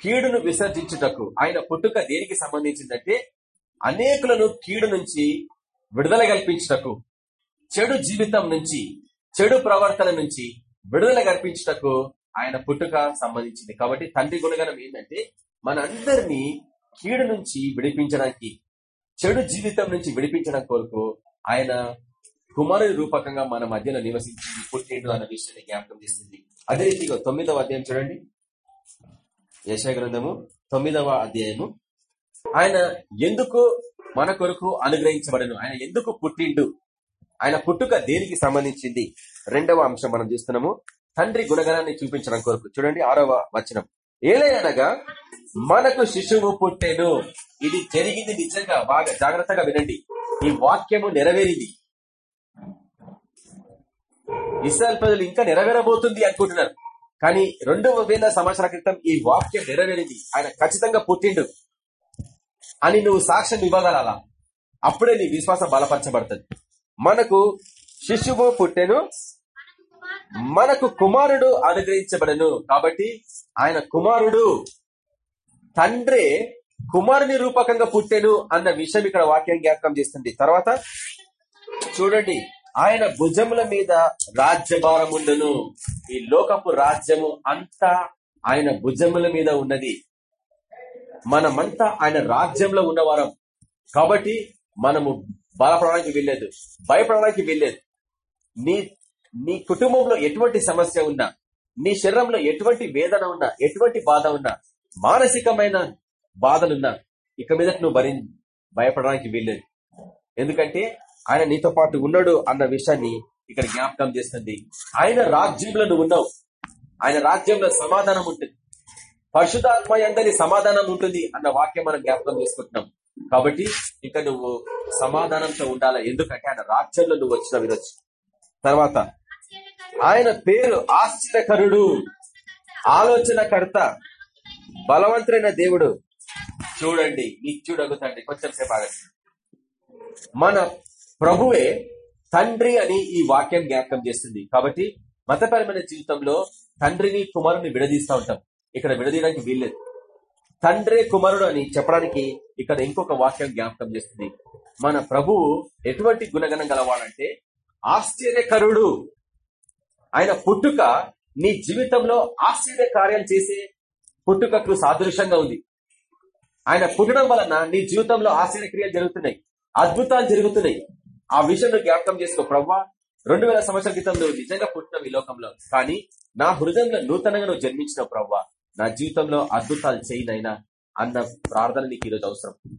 కీడును విసర్జించుటకు. ఆయన పుట్టుక దేనికి సంబంధించిందంటే అనేకులను కీడు నుంచి విడుదల కల్పించటకు చెడు జీవితం నుంచి చెడు ప్రవర్తన నుంచి విడుదల కల్పించటకు ఆయన పుట్టుక సంబంధించింది. కాబట్టి తండ్రి గుణగణం ఏంటంటే మనందరినీ కీడు నుంచి విడిపించడానికి చెడు జీవితం నుంచి విడిపించడం కొరకు ఆయన కుమారుని రూపకంగా మన మధ్యలో నివసించి పుట్టిండు అన్న విషయాన్ని జ్ఞాపకం చేస్తుంది. అదే రీతిగా తొమ్మిదవ అధ్యాయం చూడండి. యశ గ్రంథము తొమ్మిదవ అధ్యాయము. ఆయన ఎందుకు మన కొరకు అనుగ్రహించబడను? ఆయన ఎందుకు పుట్టిండు? ఆయన పుట్టుక దేనికి సంబంధించింది? రెండవ అంశం మనం చూస్తున్నాము. తండ్రి గుణగణాన్ని చూపించడం కొరకు. చూడండి ఆరవ వచనం. ఏలయనగా మనకు శిశువు పుట్టేను. ఇది జరిగింది నిజంగా. బాగా జాగ్రత్తగా వినండి. ఈ వాక్యము నెరవేరింది. ఇస్రాయల్ ప్రజలు ఇంకా నెరవేరబోతుంది అనుకుంటున్నారు. కానీ రెండు వేల సంవత్సరాల క్రితం ఈ వాక్యం నెరవేరింది. ఆయన ఖచ్చితంగా పుట్టిండు. అని నువ్వు సాక్ష్యం ఇవ్వగల అప్పుడే నీ విశ్వాసం బలపరచబడుతుంది. మనకు శిశువు పుట్టెను మనకు కుమారుడు అనుగ్రహించబడను. కాబట్టి ఆయన కుమారుడు తండ్రే కుమారుని రూపకంగా పుట్టెను అన్న విషయం ఇక్కడ వాక్యం జ్ఞాపకం చేస్తుంది. తర్వాత చూడండి. ఆయన భుజముల మీద రాజ్యభారం ఉండను ఈ లోకపు రాజ్యము అంతా ఆయన భుజముల మీద ఉన్నది. మనమంతా ఆయన రాజ్యంలో ఉన్నవారం. కాబట్టి మనము బలపడడానికి వెళ్ళలేదు భయపడడానికి వీల్లేదు. నీ నీ కుటుంబంలో ఎటువంటి సమస్య ఉన్నా నీ శరీరంలో ఎటువంటి వేదన ఉన్నా ఎటువంటి బాధ ఉన్నా మానసికమైన బాధలున్నా ఇక మీద నువ్వు భరి భయపడడానికి వీల్లేదు. ఎందుకంటే ఆయన నీతో పాటు ఉన్నాడు అన్న విషయాన్ని ఇక్కడ జ్ఞాపకం చేస్తుంది. ఆయన రాజ్యంలో నువ్వు ఉన్నావు. ఆయన రాజ్యంలో సమాధానం ఉంటుంది. పరిశుధాత్మ అందరి సమాధానం ఉంటుంది అన్న వాక్యం మనం జ్ఞాపకం చేసుకుంటున్నాం. కాబట్టి ఇక నువ్వు సమాధానంతో ఉండాలి? ఎందుకంటే ఆయన రాజ్యంలో నువ్వు వచ్చిన విరొచ్చు తర్వాత ఆయన పేరు ఆశ్చర్యకరుడు ఆలోచనకర్త బలవంతుడైన దేవుడు. చూడండి నిత్యుడగుతండి కొంచెం సేపు ఆగండి. మన ప్రభువే తండ్రి అని ఈ వాక్యం జ్ఞాపకం చేస్తుంది. కాబట్టి మతపరమైన జీవితంలో తండ్రిని కుమారుని విడదీస్తూ ఉంటాం. ఇక్కడ విడదీయడానికి వీల్లేదు. తండ్రే కుమారుడు అని చెప్పడానికి ఇక్కడ ఇంకొక వాక్యం జ్ఞాపకం చేస్తుంది. మన ప్రభువు ఎటువంటి గుణగణం గలవాడంటే ఆశ్చర్యకరుడు. ఆయన పుట్టుక నీ జీవితంలో ఆశ్చర్య కార్యాలు చేసే పుట్టుకకు సాదృశ్యంగా ఉంది. ఆయన పుట్టడం వలన నీ జీవితంలో ఆశ్చర్యక్రియలు జరుగుతున్నాయి. అద్భుతాలు జరుగుతున్నాయి. ఆ విషయం జ్ఞాపకం చేసుకో ప్రవ్వా. రెండు వేల సంవత్సరాల క్రితం నువ్వు నిజంగా పుట్టిన ఈ లోకంలో. కానీ నా హృదయంలో నూతనంగా నువ్వు జన్మించిన ప్రవ్వా. నా జీవితంలో అద్భుతాలు చేయనైనా అన్న ప్రార్థన నీకు ఈరోజు అవసరం.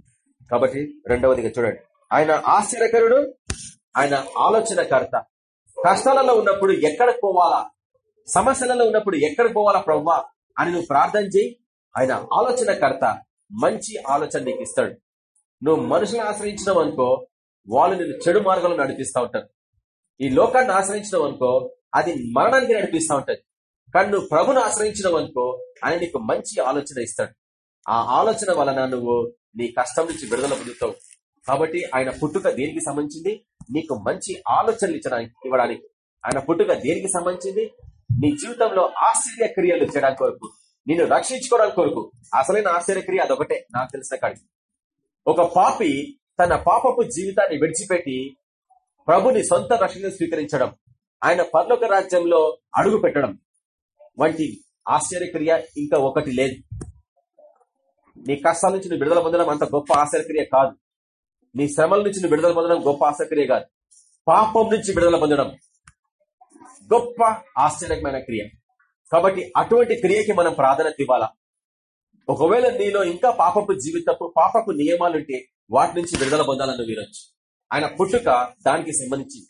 కాబట్టి రెండవదిగా చూడండి. ఆయన ఆశ్చర్యకరుడు ఆయన ఆలోచనకర్త. కష్టాలలో ఉన్నప్పుడు ఎక్కడ పోవాలా? సమస్యలలో ఉన్నప్పుడు ఎక్కడ పోవాలా ప్రవ్వా? అని నువ్వు ప్రార్థన చేయి. ఆయన ఆలోచనకర్త మంచి ఆలోచన నీకు ఇస్తాడు. నువ్వు మనుషులను ఆశ్రయించినావు అనుకో వాళ్ళు నిన్ను చెడు మార్గంలో నడిపిస్తా ఉంటారు. ఈ లోకాన్ని ఆశ్రయించడం అనుకో అది మరణానికి నడిపిస్తా ఉంటది కానీ నువ్వు ప్రభును ఆశ్రయించడం అనుకో ఆయన నీకు మంచి ఆలోచన ఇస్తాడు. ఆ ఆలోచన వలన నువ్వు నీ కష్టం నుంచి విడుదల పొందుతావు. కాబట్టి ఆయన పుట్టుక దేనికి సంబంధించింది? నీకు మంచి ఆలోచనలు ఇచ్చడానికి ఇవ్వడానికి. ఆయన పుట్టుక దేనికి సంబంధించింది? నీ జీవితంలో ఆశ్చర్య క్రియలు చేయడానికి కొరకు నిన్ను రక్షించుకోవడానికి కొరకు. అసలైన ఆశ్చర్యక్రియ అదొకటే నాకు తెలిసిన కాడికి. ఒక పాపి తన పాపపు జీవితాన్ని విడిచిపెట్టి ప్రభుని సొంత రక్షణ స్వీకరించడం ఆయన పర్లోక రాజ్యంలో అడుగు పెట్టడం వంటి ఆశ్చర్యక్రియ ఇంకా ఒకటి లేదు. నీ కష్టాల నుంచి నువ్వు విడుదల పొందడం అంత గొప్ప ఆశ్చర్యక్రియ కాదు. నీ శ్రమల నుంచి నువ్వు విడుదల పొందడం గొప్ప ఆశ్చర్యక్రియ కాదు. పాపం నుంచి విడుదల పొందడం గొప్ప ఆశ్చర్యకమైన క్రియ. కాబట్టి అటువంటి క్రియకి మనం ప్రాధాన్యత ఇవ్వాలా? ఒకవేళ నీలో ఇంకా పాపపు జీవితపు పాపపు నియమాలుంటే వాటి నుంచి విడుదల పొందాలని వీరొచ్చు ఆయన పుట్టుక దానికి సంబంధించింది.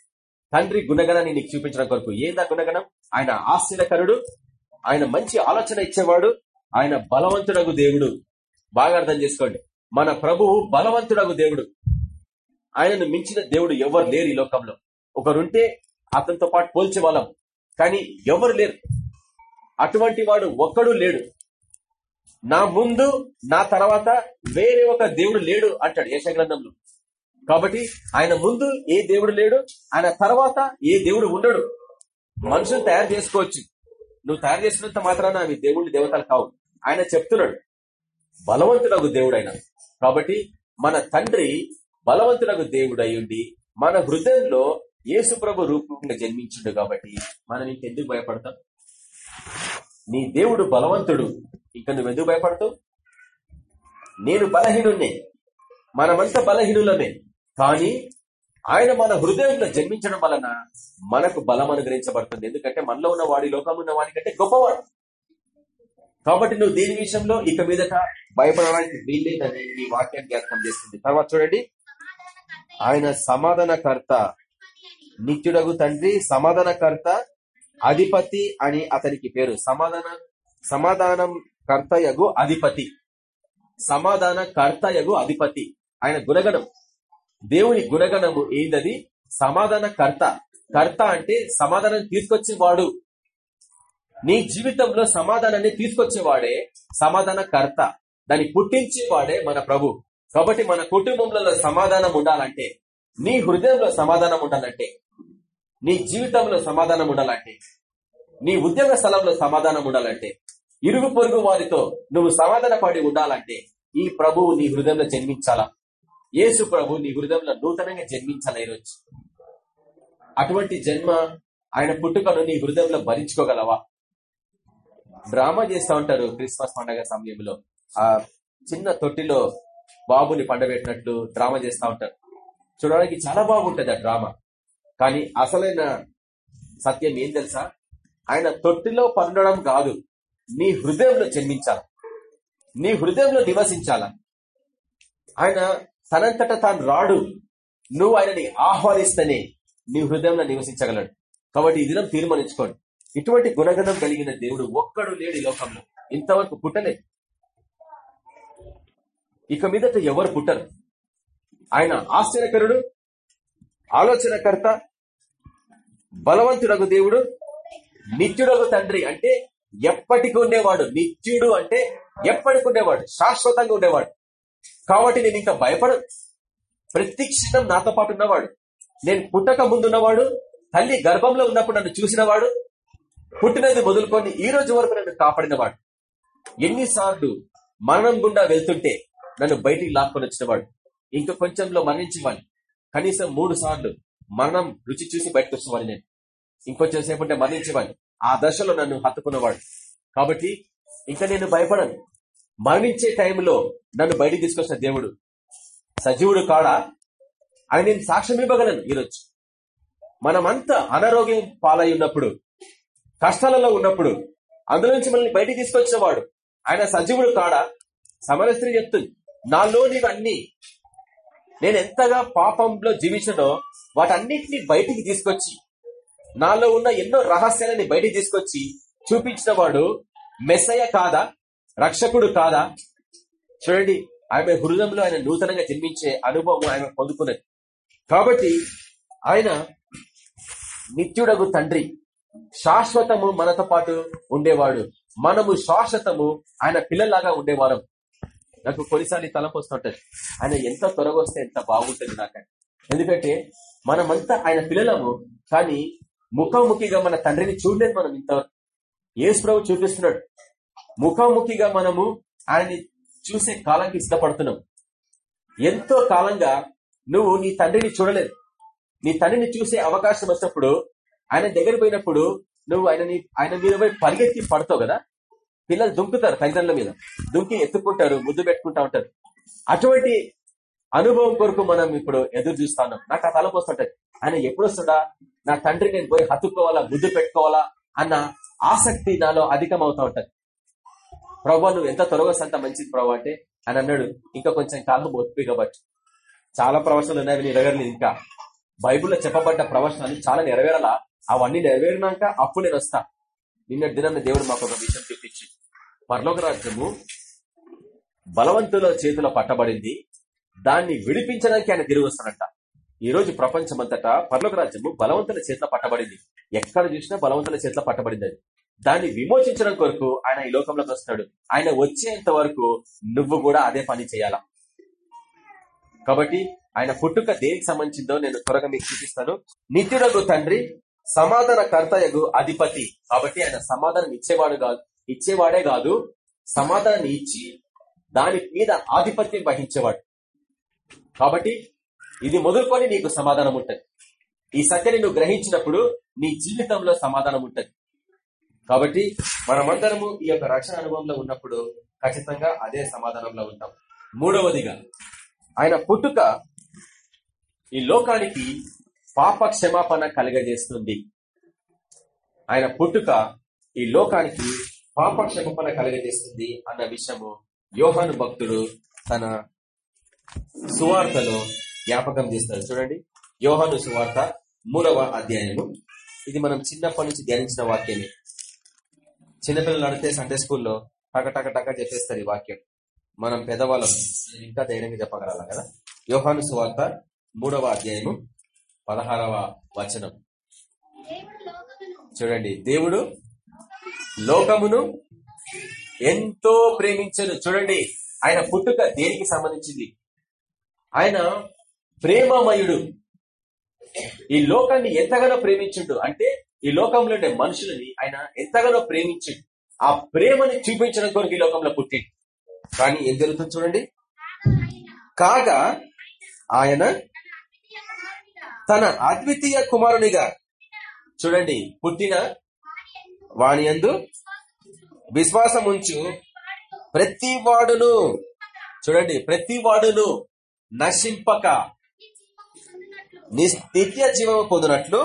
తండ్రి గుణగణాన్ని నీకు చూపించడం కొరకు ఏందా గుణగణం? ఆయన ఆశ్చర్యకరుడు ఆయన మంచి ఆలోచన ఇచ్చేవాడు ఆయన బలవంతుడగు దేవుడు. బాగా అర్థం చేసుకోండి. మన ప్రభువు బలవంతుడగు దేవుడు. ఆయనను మించిన దేవుడు ఎవరు లేరు ఈ లోకంలో. ఒకరుంటే అతనితో పాటు పోల్చే వాళ్ళం కానీ ఎవరు లేరు. అటువంటి వాడు ఒక్కడు లేడు. నా ముందు నా తర్వాత వేరే ఒక దేవుడు లేడు అంటాడు యశ గ్రంథంలో. కాబట్టి ఆయన ముందు ఏ దేవుడు లేడు ఆయన తర్వాత ఏ దేవుడు ఉండడు. మనుషులు తయారు చేసుకోవచ్చు. నువ్వు తయారు చేసినంత మాత్రాన అవి దేవుళ్ళు దేవతలు కావు. ఆయన చెప్తున్నాడు బలవంతుడగు దేవుడు ఆయన కాబట్టి మన తండ్రి బలవంతుడగు దేవుడు అయ్యుండి మన హృదయంలో యేసు ప్రభు రూపంగా జన్మించిండు కాబట్టి మనం ఇంకెందుకు భయపడతాం? నీ దేవుడు బలవంతుడు. ఇంకా నువ్వెందుకు భయపడతావు నేను బలహీనున్నే మనమంతా బలహీనులమే. కానీ ఆయన మన హృదయంలో జన్మించడం వలన మనకు బలం అనుగ్రహించబడుతుంది. ఎందుకంటే మనలో ఉన్న వాడి లోకంలో ఉన్న వాడి కంటే గొప్పవాడు. కాబట్టి నువ్వు దేని విషయంలో ఇక మీదట భయపడడానికి వీల్లేదని ఈ వాక్యం జ్ఞాపకం చేస్తుంది. తర్వాత చూడండి. ఆయన సమాధానకర్త నిత్యుడగు తండ్రి సమాధానకర్త అధిపతి అని అతనికి పేరు. సమాధాన సమాధానం కర్తయగు అధిపతి. సమాధాన కర్తయగు అధిపతి. ఆయన గుణగణం. దేవుని గుణగణము ఏందది? సమాధాన కర్త. కర్త అంటే సమాధానం తీసుకొచ్చేవాడు. నీ జీవితంలో సమాధానాన్ని తీసుకొచ్చేవాడే సమాధాన కర్త. దాన్ని పుట్టించేవాడే మన ప్రభు. కాబట్టి మన కుటుంబంలో సమాధానం ఉండాలంటే నీ హృదయంలో సమాధానం ఉండాలంటే నీ జీవితంలో సమాధానం ఉండాలంటే నీ ఉద్యోగ స్థలంలో సమాధానం ఉండాలంటే ఇరుగు పొరుగు వారితో నువ్వు సమాధాన పడి ఉండాలంటే ఈ ప్రభువు నీ హృదయంలో జన్మించాలా? యేసు ప్రభు నీ హృదయంలో నూతనంగా జన్మించాలా ఈరోజు? అటువంటి జన్మ ఆయన పుట్టుకను నీ హృదయంలో భరించుకోగలవా? డ్రామా చేస్తా ఉంటారు క్రిస్మస్ పండగ సమయంలో. ఆ చిన్న తొట్టిలో బాబుని పండబెట్టినట్లు డ్రామా చేస్తా ఉంటారు. చూడడానికి చాలా బాగుంటుంది ఆ డ్రామా. కానీ అసలైన సత్యం ఏం తెలుసా? ఆయన తొట్టిలో పండడం కాదు. నీ హృదయంలో జన్మించాల. నీ హృదయంలో నివసించాల. ఆయన తనంతట తాను రాడు. నువ్వు ఆయనని ఆహ్వానిస్తేనే నీ హృదయంలో నివసించగలడు. కాబట్టి ఈ దినం తీర్మానించుకోండి. ఇటువంటి గుణగణం కలిగిన దేవుడు ఒక్కడు లేడు ఈ లోకంలో. ఇంతవరకు పుట్టలేదు ఇక మీదట ఎవరు పుట్టరు? ఆయన ఆశ్చర్యకరుడు ఆలోచనకర్త బలవంతుడగు దేవుడు నిత్యుడగు తండ్రి అంటే ఎప్పటికి ఉండేవాడు. నిత్యుడు అంటే ఎప్పటికి ఉండేవాడు. శాశ్వతంగా ఉండేవాడు. కాబట్టి నేను ఇంకా భయపడు ప్రతి క్షణం నాతో పాటు ఉన్నవాడు. నేను పుట్టక ముందున్నవాడు తల్లి గర్భంలో ఉన్నప్పుడు నన్ను చూసినవాడు. పుట్టినది మొదలుకొని ఈ రోజు వరకు నన్ను కాపాడినవాడు. ఎన్నిసార్లు మరణం గుండా వెళ్తుంటే నన్ను బయటికి లాక్కొని వచ్చినవాడు. ఇంకా కొంచెంలో మరణించేవాడు కనీసం మూడు సార్లు మరణం రుచి చూసి బయటకు వచ్చేవాడిని నేను. ఇంకొంచెం సేపు ఉంటే మరణించేవాడు ఆ దశలో నన్ను హత్తుకున్నవాడు. కాబట్టి ఇంకా నేను భయపడను. మరణించే టైంలో నన్ను బయటికి తీసుకొచ్చిన దేవుడు. సజీవుడు కాడా? అని నేను సాక్ష్యం ఇవ్వగలను ఈరోజు. మనమంతా అనారోగ్యం పాలై ఉన్నప్పుడు కష్టాలలో ఉన్నప్పుడు అందులో నుంచి మనల్ని బయటికి తీసుకొచ్చిన వాడు. ఆయన సజీవుడు కాడా? సమర స్త్రీ చెప్తుంది నాలో నీవన్నీ నేను ఎంతగా పాపంలో జీవించడో వాటన్నిటిని బయటికి తీసుకొచ్చి నాలో ఉన్న ఎన్నో రహస్యాలని బయటికి తీసుకొచ్చి చూపించిన వాడు మెస్సయ్య కాదా? రక్షకుడు కాదా? చూడండి ఆమె హృదయంలో ఆయన నూతనంగా జన్మించే అనుభవం ఆయన పొందుకున్నది. కాబట్టి ఆయన నిత్యుడగు తండ్రి శాశ్వతము మనతో పాటు ఉండేవాడు. మనము శాశ్వతము ఆయన పిల్లలాగా ఉండేవారం. నాకు కొన్నిసార్లు తలపు వస్తుంటది. ఆయన ఎంత త్వరగా వస్తే ఎంత బాగుంటుంది నాకని. ఎందుకంటే మనమంతా ఆయన పిల్లలము కానీ ముఖాముఖిగా మన తండ్రిని చూడలేదు మనం ఇంతవరకు. యేసు ప్రభు చూపిస్తున్నాడు. ముఖాముఖిగా మనము ఆయన్ని చూసే కాలానికి ఇష్టపడుతున్నాం ఎంతో కాలంగా నువ్వు నీ తండ్రిని చూడలేదు. నీ తండ్రిని చూసే అవకాశం వచ్చినప్పుడు ఆయన దగ్గర పోయినప్పుడు నువ్వు ఆయనని ఆయన మీద పోయి పరిగెత్తి పడతావు కదా? పిల్లలు దుంకుతారు తల్లిదండ్రుల మీద. దుంకి ఎత్తుకుంటారు ముద్దు పెట్టుకుంటా ఉంటారు. అటువంటి అనుభవం కొరకు మనం ఇప్పుడు ఎదురు చూస్తా నాకు ఆ తలపు వస్తుంటది. ఆయన ఎప్పుడు వస్తుందా? నా తండ్రి నేను పోయి హత్తుకోవాలా? ముద్దు పెట్టుకోవాలా? అన్న ఆసక్తి నాలో అధికం అవుతా ఉంటది. ప్రభా నువ్వు ఎంత త్వరగా అంత మంచిది ప్రభా అంటే అని అన్నాడు ఇంకా కొంచెం కాలం ఒప్పి చాలా ప్రవచనాలు ఉన్నాయి నెరవేరలేదు ఇంకా. బైబుల్లో చెప్పబడ్డ ప్రవచనాలు చాలా నెరవేరాలా? అవన్నీ నెరవేరినాక అప్పుడు నేను వస్తా. నిన్న దినాన్ని దేవుడు మాకు ఒక విషయం చూపించి పర్లోక రాజ్యము బలవంతుల చేతిలో పట్టబడింది. దాన్ని విడిపించడానికి ఆయన తిరిగి వస్తానంట ఈ రోజు ప్రపంచమంతటా పర్లోక రాజ్యము బలవంతుల చేతిలో పట్టబడింది. ఎక్కడ చూసినా బలవంతుల చేతిలో పట్టబడింది అది. దాన్ని విమోచించడం కొరకు ఆయన ఈ లోకంలోకి వస్తాడు ఆయన వచ్చేంత వరకు నువ్వు కూడా అదే పని చేయాలా? కాబట్టి ఆయన పుట్టుక దేనికి సంబంధించిందో నేను త్వరగా మీకు చూపిస్తాను. నిత్యుడగు తండ్రి సమాధాన కర్తయగు అధిపతి. కాబట్టి ఆయన సమాధానం ఇచ్చేవాడు కాదు ఇచ్చేవాడే కాదు. సమాధానం ఇచ్చి దాని మీద ఆధిపత్యం వహించేవాడు. కాబట్టి ఇది మొదలుకొని నీకు సమాధానం ఉంటది. ఈ సత్యని నువ్వు గ్రహించినప్పుడు నీ జీవితంలో సమాధానం ఉంటది. కాబట్టి మనమందరము ఈ యొక్క రక్షణ అనుభవంలో ఉన్నప్పుడు ఖచ్చితంగా అదే సమాధానంలో ఉంటాం. మూడవదిగా ఆయన పుట్టుక ఈ లోకానికి పాప క్షమాపణ కలగజేస్తుంది. ఆయన పుట్టుక ఈ లోకానికి పాప క్షమాపణ కలగజేస్తుంది అన్న విషయము యోహాను భక్తుడు తన సువార్తలో జ్ఞాపకం చేస్తాడు చూడండి. యోహాను సువార్త మూడవ అధ్యాయము. ఇది మనం చిన్నప్పటి నుంచి ధ్యానించిన వాక్యమే. చిన్నపిల్లలు నడితే సండే స్కూల్లో టక టక టక చెప్పేస్తారు ఈ వాక్యం. మనం పెద్దవాళ్ళం. ఇంకా ధైర్యంగా చెప్పగల కదా? యోహాను సువార్త మూడవ అధ్యాయము పదహారవ వచనం. చూడండి. దేవుడు లోకమును ఎంతో ప్రేమించను. చూడండి. ఆయన పుట్టుక దేనికి సంబంధించింది? ఆయన ప్రేమమయుడు. ఈ లోకాన్ని ఎంతగానో ప్రేమించుడు. అంటే ఈ లోకంలో ఉండే మనుషులని ఆయన ఎంతగానో ప్రేమించుడు. ఆ ప్రేమని చూపించడం కొరకు ఈ లోకంలో పుట్టిండు. కానీ ఏం జరుగుతుంది చూడండి. కాగా ఆయన తన అద్వితీయ కుమారునిగా చూడండి పుట్టిన వాణి యందు విశ్వాసం ఉంచు ప్రతి వాడును చూడండి ప్రతి వాడును నశింపక. నిత్య జీవము పొందినట్లు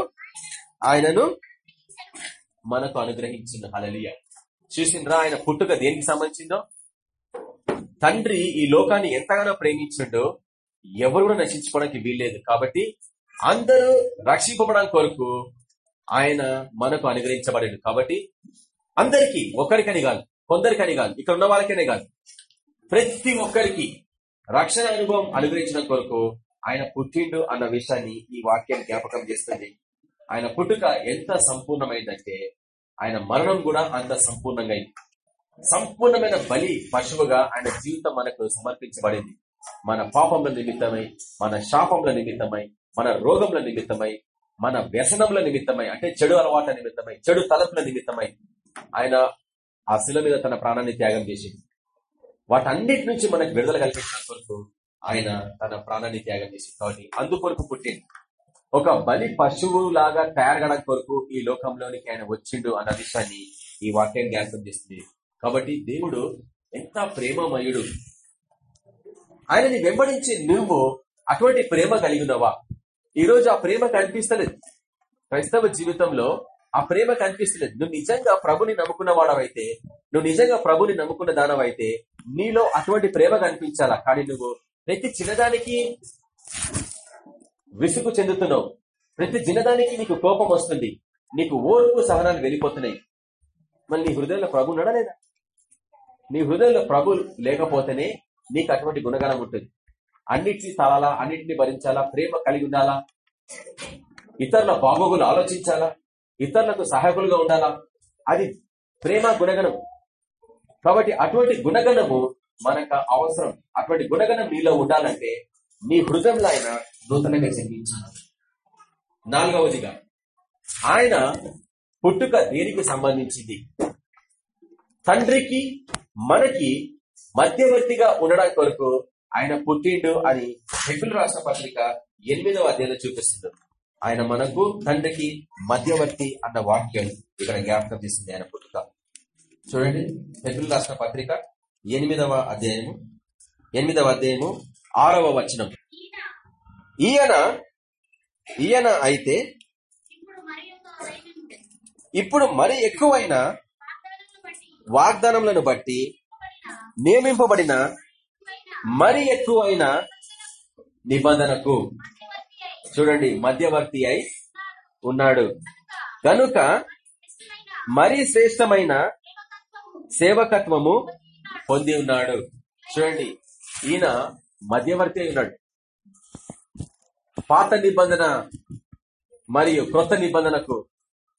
ఆయనను మనకు అనుగ్రహించిన హలలియ చూసిండ్రా ఆయన పుట్టుక దేనికి సంబంధించిందో? తండ్రి ఈ లోకాన్ని ఎంతగానో ప్రేమించడో ఎవరు కూడా నశించుకోవడానికి వీల్లేదు. కాబట్టి అందరూ రక్షింపబడానికి కొరకు ఆయన మనకు అనుగ్రహించబడి కాబట్టి అందరికీ ఒకరికని కాదు కొందరికని కాదు ఇక్కడ ఉన్న వాళ్ళకనే కాదు ప్రతి ఒక్కరికి రక్షణ అనుభవం అనుగ్రహించడం కొరకు ఆయన పుట్టిండు అన్న విషయాన్ని ఈ వాక్యం జ్ఞాపకం చేస్తుంది. ఆయన పుట్టుక ఎంత సంపూర్ణమైందంటే ఆయన మరణం కూడా అంత సంపూర్ణంగా అయింది సంపూర్ణమైన బలి పశువుగా ఆయన జీవితం మనకు సమర్పించబడింది. మన పాపముల నిమిత్తమై మన శాపముల నిమిత్తమై మన రోగముల నిమిత్తమై మన వ్యసనముల నిమిత్తమై అంటే చెడు అలవాట్ల నిమిత్తమై చెడు తలపుల నిమిత్తమై ఆయన ఆ శిల మీద తన ప్రాణాన్ని త్యాగం చేసింది. వాటన్నిటి నుంచి మనకు విడుదల కల్పించడం కొరకు ఆయన తన ప్రాణాన్ని త్యాగం చేసింది. కాబట్టి అందుకొరకు పుట్టింది. ఒక బలి పశువు లాగా తయారగడం కొరకు ఈ లోకంలోనికి ఆయన వచ్చిండు అన్న విషయాన్ని ఈ వాక్యం జ్ఞాపకం చేస్తుంది. కాబట్టి దేవుడు ఎంత ప్రేమమయుడు. ఆయనని వెంబడించి నువ్వు అటువంటి ప్రేమ కలిగి ఉన్నావా ఈ రోజు ఆ ప్రేమ కనిపిస్తలేదు. క్రైస్తవ జీవితంలో ఆ ప్రేమ కనిపిస్తలేదు. నువ్వు నిజంగా ప్రభుని నమ్ముకున్న వాడవైతే నువ్వు నిజంగా ప్రభుని నమ్ముకున్న దానవైతే నీలో అటువంటి ప్రేమ కనిపించాలా? కానీ నువ్వు ప్రతి చిన్నదానికి విసుగు చెందుతున్నావు. ప్రతి చిన్నదానికి నీకు కోపం వస్తుంది. నీకు ఓర్పు సహనాలు వెళ్ళిపోతున్నాయి. మరి నీ హృదయంలో ప్రభు ఉన్నాడా లేదా? నీ హృదయంలో ప్రభు లేకపోతేనే నీకు అటువంటి గుణగణం ఉంటుంది. అన్నిటిని తాళాలా? అన్నిటిని భరించాలా? ప్రేమ కలిగి ఉండాలా? ఇతరుల బాగోగులు ఆలోచించాలా? ఇతరులకు సహాయకులుగా ఉండాలా? అది ప్రేమ గుణగణం. కాబట్టి అటువంటి గుణగణము మనకు అవసరం. అటువంటి గుణగణం నీలో ఉండాలంటే నీ హృదయంలో ఆయన నూతనంగా జన్మించాలి. నాలుగవదిగా ఆయన పుట్టుక దేనికి సంబంధించింది? తండ్రికి మనకి మధ్యవర్తిగా ఉండడానికి కొరకు ఆయన పుట్టిండు అని హెబిల్ రాష్ట్ర పత్రిక ఎనిమిదవ అధ్యాయంలో చూపిస్తుంది. ఆయన మనకు తండ్రికి మధ్యవర్తి అన్న వాక్యం ఇక్కడ జ్ఞాపకం చేసింది ఆయన పుట్టుక. చూడండి. హెబిల్ రాష్ట్ర పత్రిక ఎనిమిదవ అధ్యాయము ఎనిమిదవ అధ్యాయము ఆరవ వచనం. ఈయన ఈయన అయితే ఇప్పుడు మరి ఎక్కువైన వాగ్దానములను బట్టి నియమింపబడిన మరి ఎక్కువైన నిబంధనకు చూడండి మధ్యవర్తి అయి ఉన్నాడు. కనుక మరి శ్రేష్టమైన సేవకత్వము పొంది ఉన్నాడు. చూడండి ఈయన మధ్యవర్తి ఉన్నాడు. పాత నిబంధన మరియు క్రొత్త నిబంధనకు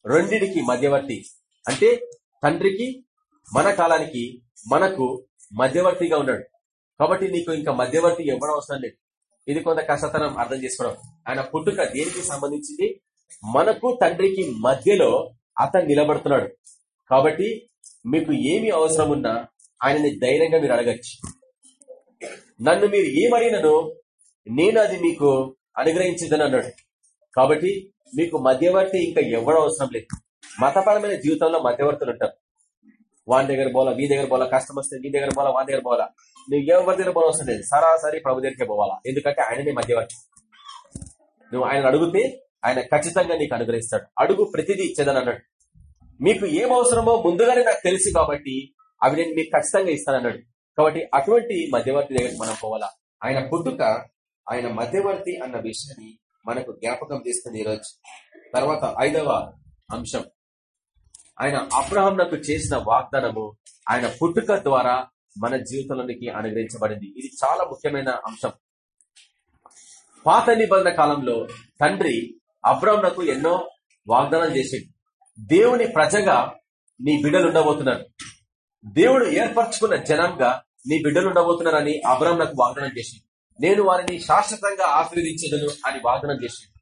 రెండిటికి మధ్యవర్తి. అంటే తండ్రికి మన కాలానికి మనకు మధ్యవర్తిగా ఉన్నాడు. కాబట్టి నీకు ఇంకా మధ్యవర్తి ఇవ్వడం అవసరం లేదు. ఇది కొంత కష్టతరం అర్థం చేసుకోవడం. ఆయన పుట్టుక దేనికి సంబంధించింది? మనకు తండ్రికి మధ్యలో అతను నిలబడుతున్నాడు. కాబట్టి మీకు ఏమి అవసరం ఉన్నా ఆయనని ధైర్యంగా మీరు అడగచ్చు. నన్ను మీరు ఏమడిగినను నేను అది మీకు అనుగ్రహించదని అన్నాడు. కాబట్టి మీకు మధ్యవర్తి ఇంకా ఎవరు అవసరం లేదు. మతపరమైన జీవితంలో మధ్యవర్తులు ఉంటారు. వాని దగ్గర పోవాలా మీ దగ్గర పోవాలా కష్టం వస్తే మీ దగ్గర పోవాలా వాని దగ్గర పోవాలా? నువ్వు ఎవరి దగ్గర పోవాల్సిన లేదు. సరాసరి ప్రభు దగ్గరికి పోవాలా. ఎందుకంటే ఆయననే మధ్యవర్తి. నువ్వు ఆయన అడిగితే ఆయన ఖచ్చితంగా నీకు అనుగ్రహిస్తాడు. అడుగు ప్రతిదీ ఇచ్చేదని అన్నాడు మీకు ఏం అవసరమో ముందుగానే నాకు తెలుసు కాబట్టి అవి నేను మీకు ఖచ్చితంగా ఇస్తానన్నాడు. కాబట్టి అటువంటి మధ్యవర్తి దగ్గరికి మనం పోవాలా? ఆయన పుట్టుక ఆయన మధ్యవర్తి అన్న విషయాన్ని మనకు జ్ఞాపకం చేస్తుంది ఈరోజు. తర్వాత ఐదవ అంశం. ఆయన అబ్రహంనకు చేసిన వాగ్దానము ఆయన పుట్టుక ద్వారా మన జీవితంలోనికి అనుగ్రహించబడింది. ఇది చాలా ముఖ్యమైన అంశం. పాత నిబంధన కాలంలో తండ్రి అబ్రహంనకు ఎన్నో వాగ్దానం చేసింది దేవుని ప్రజగా నీ బిడ్డలు ఉండబోతున్నారు. దేవుడు ఏర్పరచుకున్న జనంగా నీ బిడ్డలు ఉండబోతున్నారని అబ్రహంనకు వాగ్దానం చేసింది. నేను వారిని శాశ్వతంగా ఆశీర్వదించదను అని వాగ్దానం చేసింది.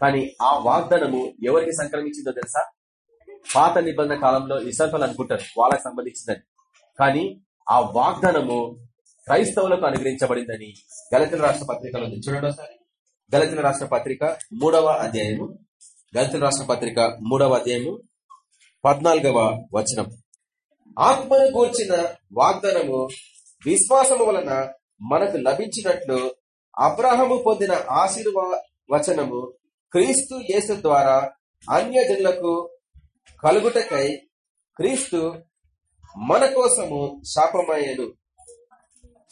కానీ ఆ వాగ్దానము ఎవరికి సంక్రమించిందో తెలుసా? పాత నిబంధన కాలంలో ఇసల్ఫలు అనుకుంటారు వాళ్ళకి సంబంధించిందని. కానీ ఆ వాగ్దానము క్రైస్తవులకు అనుగ్రహించబడిందని గలతిల రాష్ట్ర పత్రికలో చూడండి ఒకసారి. గలతిల రాష్ట్ర పత్రిక మూడవ అధ్యాయము గలతిల రాష్ట్ర పత్రిక మూడవ అధ్యాయము పద్నాలుగవ వచనం. ఆత్మను కూర్చిన వాగ్దానము విశ్వాసము వలన మనకు లభించినట్లు అబ్రాహము పొందిన ఆశీర్వచనము క్రీస్తు యేసు ద్వారా అన్యజనులకు కలుగుటకై క్రీస్తు మన కోసము శాపమయ్యను.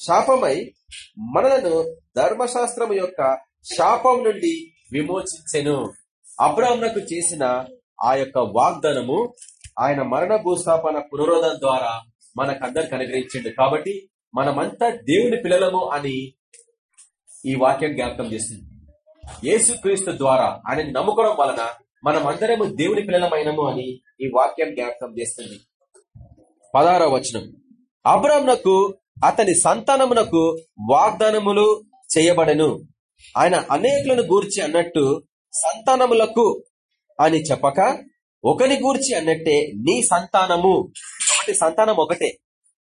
శాపమై మనలను ధర్మశాస్త్రము యొక్క శాపం నుండి విమోచించెను. అబ్రాహ్మణకు చేసిన ఆ యొక్క వాగ్దానము ఆయన మరణ భూస్థాపన పునరోధం ద్వారా మనకందరికి అనుగ్రహించిండు కాబట్టి మనమంతా దేవుని పిల్లలము అని ఈ వాక్యం జ్ఞాపకం చేస్తుంది. యేసుక్రీస్తు ద్వారా ఆయన నమ్ముకోవడం వలన మనం అందరము దేవుని పిల్లలమైనము అని ఈ వాక్యం జ్ఞాపకం చేస్తుంది. పదారవ వచనం. అబ్రాహ్మణకు అతని సంతానమునకు వాగ్దానములు చేయబడెను. ఆయన అనేకులను గూర్చి అన్నట్టు సంతానములకు అని చెప్పక ఒకని గూర్చి అన్నట్టే నీ సంతానము. కాబట్టి సంతానం ఒకటే.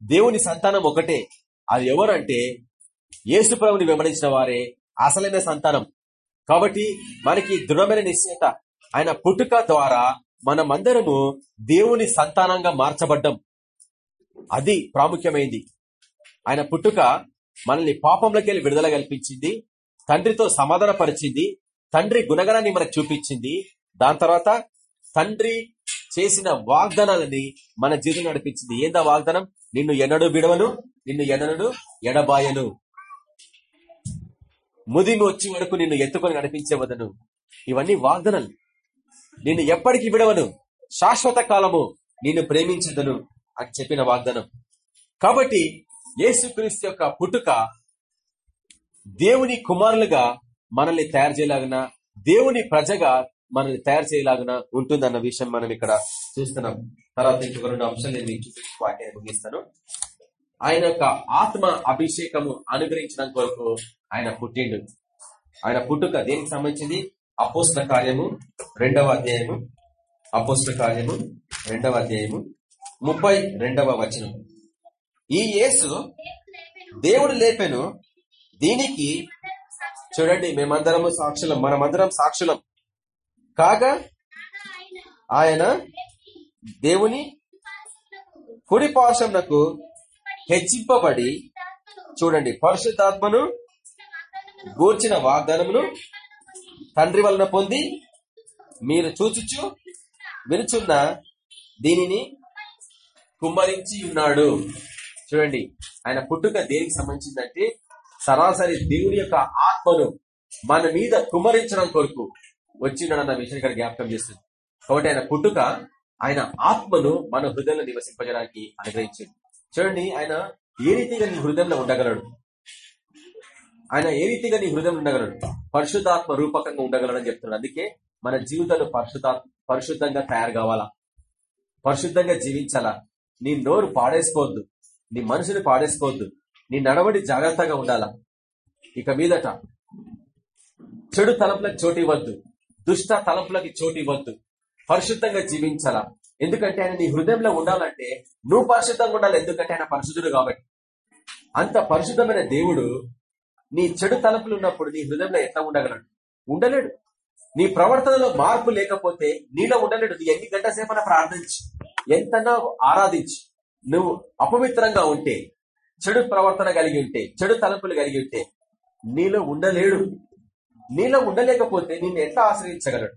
దేవుని సంతానం ఒకటే. అది ఎవరంటే యేసుప్రభుని వెంబడించిన వారే అసలైన సంతానం. కాబట్టి మనకి దృఢమైన నిశ్చయత. ఆయన పుట్టుక ద్వారా మనమందరము దేవుని సంతానంగా మార్చబడ్డం. అది ప్రాముఖ్యమైంది. ఆయన పుట్టుక మనల్ని పాపంలోకి వెళ్ళి విడుదల కల్పించింది. తండ్రితో సమాధాన పరిచింది తండ్రి గుణగణాన్ని మనకు చూపించింది. దాని తర్వాత తండ్రి చేసిన వాగ్దానాలని మన జీవితం నడిపించింది. ఏందా వాగ్దానం? నిన్ను ఎన్నడు విడవను నిన్ను ఎన్నడు ఎడబాయను. ముదిమి వచ్చి వరకు నిన్ను ఎత్తుకొని నడిపించేవదను ఇవన్నీ వాగ్దానాలు. నిన్ను ఎప్పటికీ విడవను శాశ్వత కాలము నిన్ను ప్రేమించదను అని చెప్పిన వాగ్దానం. కాబట్టి యేసుక్రీస్తు యొక్క పుట్టుక దేవుని కుమారులుగా మనల్ని తయారు చేయలాగిన దేవుని ప్రజగా మనల్ని తయారు చేయలాగిన ఉంటుందన్న విషయం మనం ఇక్కడ చూస్తున్నాం. తర్వాత ఇంకొక రెండు అంశాలు నేను మీకు చూపించి వాటిని ముగిస్తాను. ఆయన యొక్క ఆత్మ అభిషేకము అనుగ్రహించడం కొరకు ఆయన పుట్టిండు. ఆయన పుట్టుక దేనికి సంబంధించింది? అపోస్ల కార్యము రెండవ అధ్యాయము. అపోస్ల కార్యము రెండవ అధ్యాయము. ముప్పై రెండవ వచనం. ఈ యేసు దేవుడు లేపెను దీనికి చూడండి మేమందరము సాక్షులం మనమందరం సాక్షులం. కాగా? ఆయన దేవుని కుడి పార్శ్వమునకు హెచ్చింపబడి చూడండి పరిశుద్ధాత్మను గూర్చిన వాగ్దానమును తండ్రి వలన పొంది మీరు చూచుచు వినుచున్న దీనిని కుమ్మరించి ఉన్నాడు. చూడండి ఆయన పుట్టుక దేనికి సంబంధించిందంటే సరాసరి దేవుని యొక్క ఆత్మను మన మీద కుమరించడం కొరకు వచ్చిండన్న విషయాన్ని ఇక్కడ జ్ఞాపకం చేస్తుంది. కాబట్టి ఆయన పుట్టుక ఆయన ఆత్మను మన హృదయంలో నివసింపజడానికి అనుగ్రహించింది. చూడండి ఆయన ఏ రీతిగా నీ హృదయంలో ఉండగలడు? ఆయన ఏ రీతిగా నీ హృదయంలో ఉండగలడు? పరిశుద్ధాత్మ రూపకంగా ఉండగలడని చెప్తున్నాడు. అందుకే మన జీవితాలు పరిశుద్ధ పరిశుద్ధంగా తయారు కావాలా? పరిశుద్ధంగా జీవించాలా? నీ నోరు పాడేసుకోవద్దు. నీ మనసుని పాడేసుకోవద్దు. నీ నడవడి జాగ్రత్తగా ఉండాలా? ఇక మీదట చెడు తలంపులకు చోటు ఇవ్వద్దు. దుష్ట తలంపులకి చోటు ఇవ్వద్దు. పరిశుద్ధంగా జీవించాలా? ఎందుకంటే ఆయన నీ హృదయంలో ఉండాలంటే నువ్వు పరిశుద్ధంగా ఉండాలి. ఎందుకంటే ఆయన పరిశుద్ధుడు కాబట్టి. అంత పరిశుద్ధమైన దేవుడు నీ చెడు తలంపులు ఉన్నప్పుడు నీ హృదయంలో ఎట్లా ఉండగలడు? ఉండలేడు. నీ ప్రవర్తనలో మార్పు లేకపోతే నీలో ఉండలేడు. నీ ఎన్ని గంట సేపన ప్రార్థించి. ఎంతనా ఆరాధించి. నువ్వు అపవిత్రంగా ఉంటే చెడు ప్రవర్తన కలిగి ఉంటే చెడు తలంపులు కలిగి ఉంటే నీలో ఉండలేడు. నీలో ఉండలేకపోతే నిన్ను ఎట్లా ఆశ్రయించగలడు?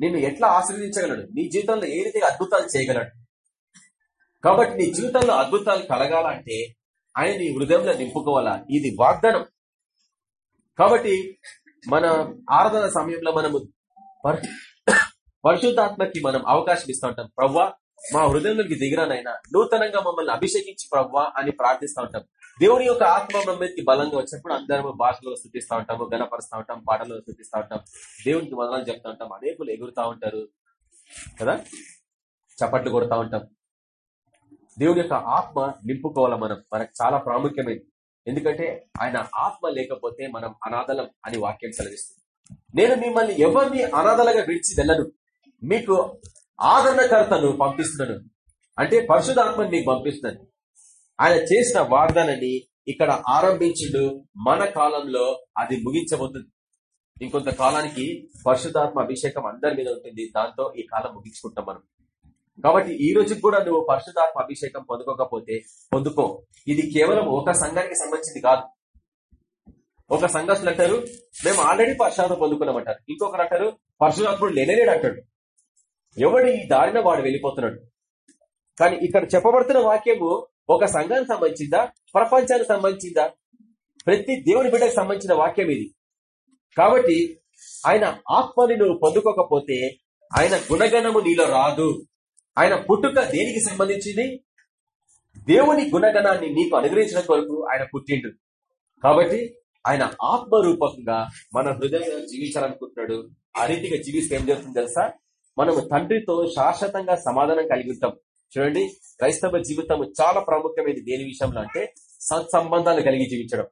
నిన్ను ఎట్లా ఆశ్రయించగలడు? నీ జీవితంలో ఏ రీతిగా అద్భుతాలు చేయగలడు? కాబట్టి నీ జీవితంలో అద్భుతాలు కలగాలంటే ఆయన నీ హృదయంలో నింపుకోవాలా? ఇది వాగ్దానం. కాబట్టి మన ఆరాధన సమయంలో మనము పరిశుద్ధాత్మకి మనం అవకాశం ఇస్తూ ఉంటాం. ప్రవ్వా మా హృదయంలోకి దిగిరానైనా నూతనంగా మమ్మల్ని అభిషేకించి ప్రవ్వా అని ప్రార్థిస్తూ ఉంటాం. దేవుని యొక్క ఆత్మ మమ్మల్ని బలంగా వచ్చినప్పుడు అందరం భాషలో స్థుతిస్తూ ఉంటాము గణపరుస్తూ ఉంటాం పాటల్లో స్థుతిస్తూ ఉంటాం దేవునికి వదనాలు చెప్తా ఉంటాం. అనేకులు ఎగురుతా ఉంటారు కదా? చప్పట్లు కొడతా ఉంటాం. దేవుని యొక్క ఆత్మ నింపుకోవాలి మనం. మనకు చాలా ప్రాముఖ్యమైనది ఎందుకంటే ఆయన ఆత్మ లేకపోతే మనం అనాథలం అని వాక్యం సెలవిస్తుంది. నేను మిమ్మల్ని ఎవరిని అనాథలుగా విడిచి వెళ్ళను. మీకు ఆదరణకర్తను పంపిస్తున్నాను అంటే పరిశుధాత్మని మీకు పంపిస్తున్నాను ఆయన చేసిన వాగ్దానాన్ని ఇక్కడ ఆరంభించుడు మన కాలంలో అది ముగించబోతుంది. ఇంకొంత కాలానికి పరిశుధాత్మ అభిషేకం అందరి మీద ఉంటుంది. దాంతో ఈ కాలం ముగించుకుంటాం మనం. కాబట్టి ఈ రోజు కూడా నువ్వు పరిశుధాత్మ అభిషేకం పొందుకోకపోతే పొందుకో. ఇది కేవలం ఒక సంఘానికి సంబంధించింది కాదు. ఒక సంఘస్థులు అంటారు మేము ఆల్రెడీ పరిశుధాత్మ పొందుకున్నామంటారు ఇంకొకరు అంటారు పరిశుధాత్ముడు లేనేలేడు అంటాడు. ఎవడు ఈ దారిన వాడు వెళ్ళిపోతున్నాడు? కానీ ఇక్కడ చెప్పబడుతున్న వాక్యము ఒక సంఘానికి సంబంధించిందా? ప్రపంచానికి సంబంధించిందా? ప్రతి దేవుని బిడ్డకు సంబంధించిన వాక్యం ఇది. కాబట్టి ఆయన ఆత్మని నువ్వు పొందుకోకపోతే ఆయన గుణగణము నీలో రాదు. ఆయన పుట్టుక దేనికి సంబంధించింది? దేవుని గుణగణాన్ని నీకు అనుగ్రహించడం కొరకు ఆయన పుట్టిండు. కాబట్టి ఆయన ఆత్మరూపకంగా మన హృదయంలో జీవించాలనుకుంటున్నాడు. ఆ రీతిగా జీవిస్తే ఏం జరుగుతుంది తెలుసా? మనము తండ్రితో శాశ్వతంగా సమాధానం కలిగి ఉంటాం. చూడండి క్రైస్తవ జీవితం చాలా ప్రాముఖ్యమైనది. దేని విషయంలో అంటే సత్సంబంధాలు కలిగి జీవించడం.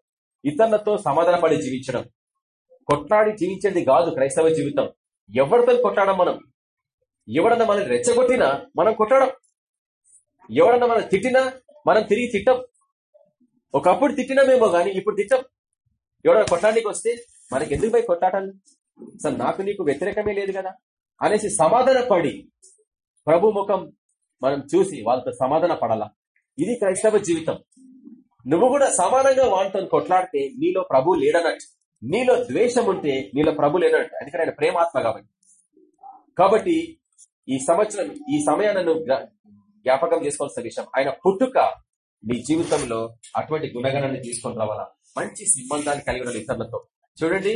ఇతరులతో సమాధాన పడి జీవించడం. కొట్లాడి జీవించేది కాదు క్రైస్తవ జీవితం. ఎవరితో కొట్లాడం మనం? ఎవడన్నా మనం రెచ్చగొట్టినా మనం కొట్టడం ఎవడన్నా మనం తిట్టినా మనం తిరిగి తిట్టం. ఒకప్పుడు తిట్టినామేమో గాని ఇప్పుడు తిట్టం. ఎవడన్నా కొట్టడానికి వస్తే మనకి ఎందుకు పోయి కొట్లాటాలి? సార్ నాకు నీకు వ్యతిరేకమే లేదు కదా. అనేసి సమాధాన పడి ప్రభు ముఖం మనం చూసి వాళ్ళతో సమాధాన పడాలా ఇది క్రైస్తవ జీవితం. నువ్వు కూడా సమానంగా వాళ్ళతో కొట్లాడితే నీలో ప్రభు లేడనట్టు నీలో ద్వేషం ఉంటే నీలో ప్రభు లేనట్టు అందుకని ఆయన ప్రేమాత్మ కాబట్టి. కాబట్టి ఈ సంవత్సరం ఈ సమయాన్ని జ్ఞాపకం చేసుకోవాల్సిన విషయం. ఆయన పుట్టుక నీ జీవితంలో అటువంటి గుణగణాన్ని తీసుకొని రావాలా? మంచి సంబంధాలు కలిగి ఉండాలి ఇతరులతో. చూడండి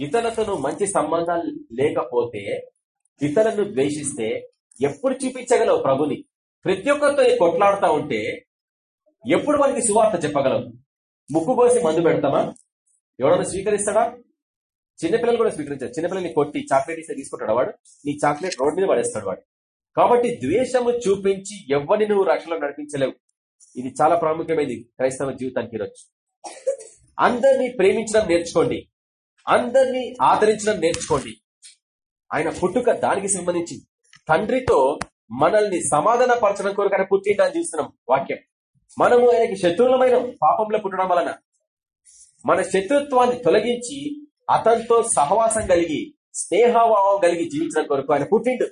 ఇతరులతో మంచి సంబంధాలు లేకపోతే ఇతరులను ద్వేషిస్తే ఎప్పుడు చూపించగలవు ప్రభుని? ప్రతి ఒక్కరితో కొట్లాడుతా ఉంటే ఎప్పుడు మనకి సువార్త చెప్పగలవు? ముక్కు కోసి మందు పెడతామా? ఎవడన్నా స్వీకరిస్తాడా? చిన్నపిల్లలు కూడా స్వీకరించారు. చిన్నపిల్లల్ని కొట్టి చాక్లెట్ ఇస్తే తీసుకుంటాడు వాడు? నీ చాక్లెట్ రోడ్ మీద పడేస్తాడు వాడు. కాబట్టి ద్వేషము చూపించి ఎవరిని నువ్వు రక్షణలో నడిపించలేవు. ఇది చాలా ప్రాముఖ్యమైనది క్రైస్తవ జీవితానికి ఈరోజు. అందరినీ ప్రేమించడం నేర్చుకోండి. అందరినీ ఆదరించడం నేర్చుకోండి. ఆయన పుట్టుక దానికి సంబంధించి తండ్రితో మనల్ని సమాధాన పరచడం కొరకు ఆయన పుట్టిండా అని చూస్తున్నాం వాక్యం. మనము ఆయనకి శత్రువులమైన పాపంలో పుట్టడం వలన మన శత్రుత్వాన్ని తొలగించి అతనితో సహవాసం కలిగి స్నేహభావం కలిగి జీవించడం కొరకు ఆయన పుట్టిండు.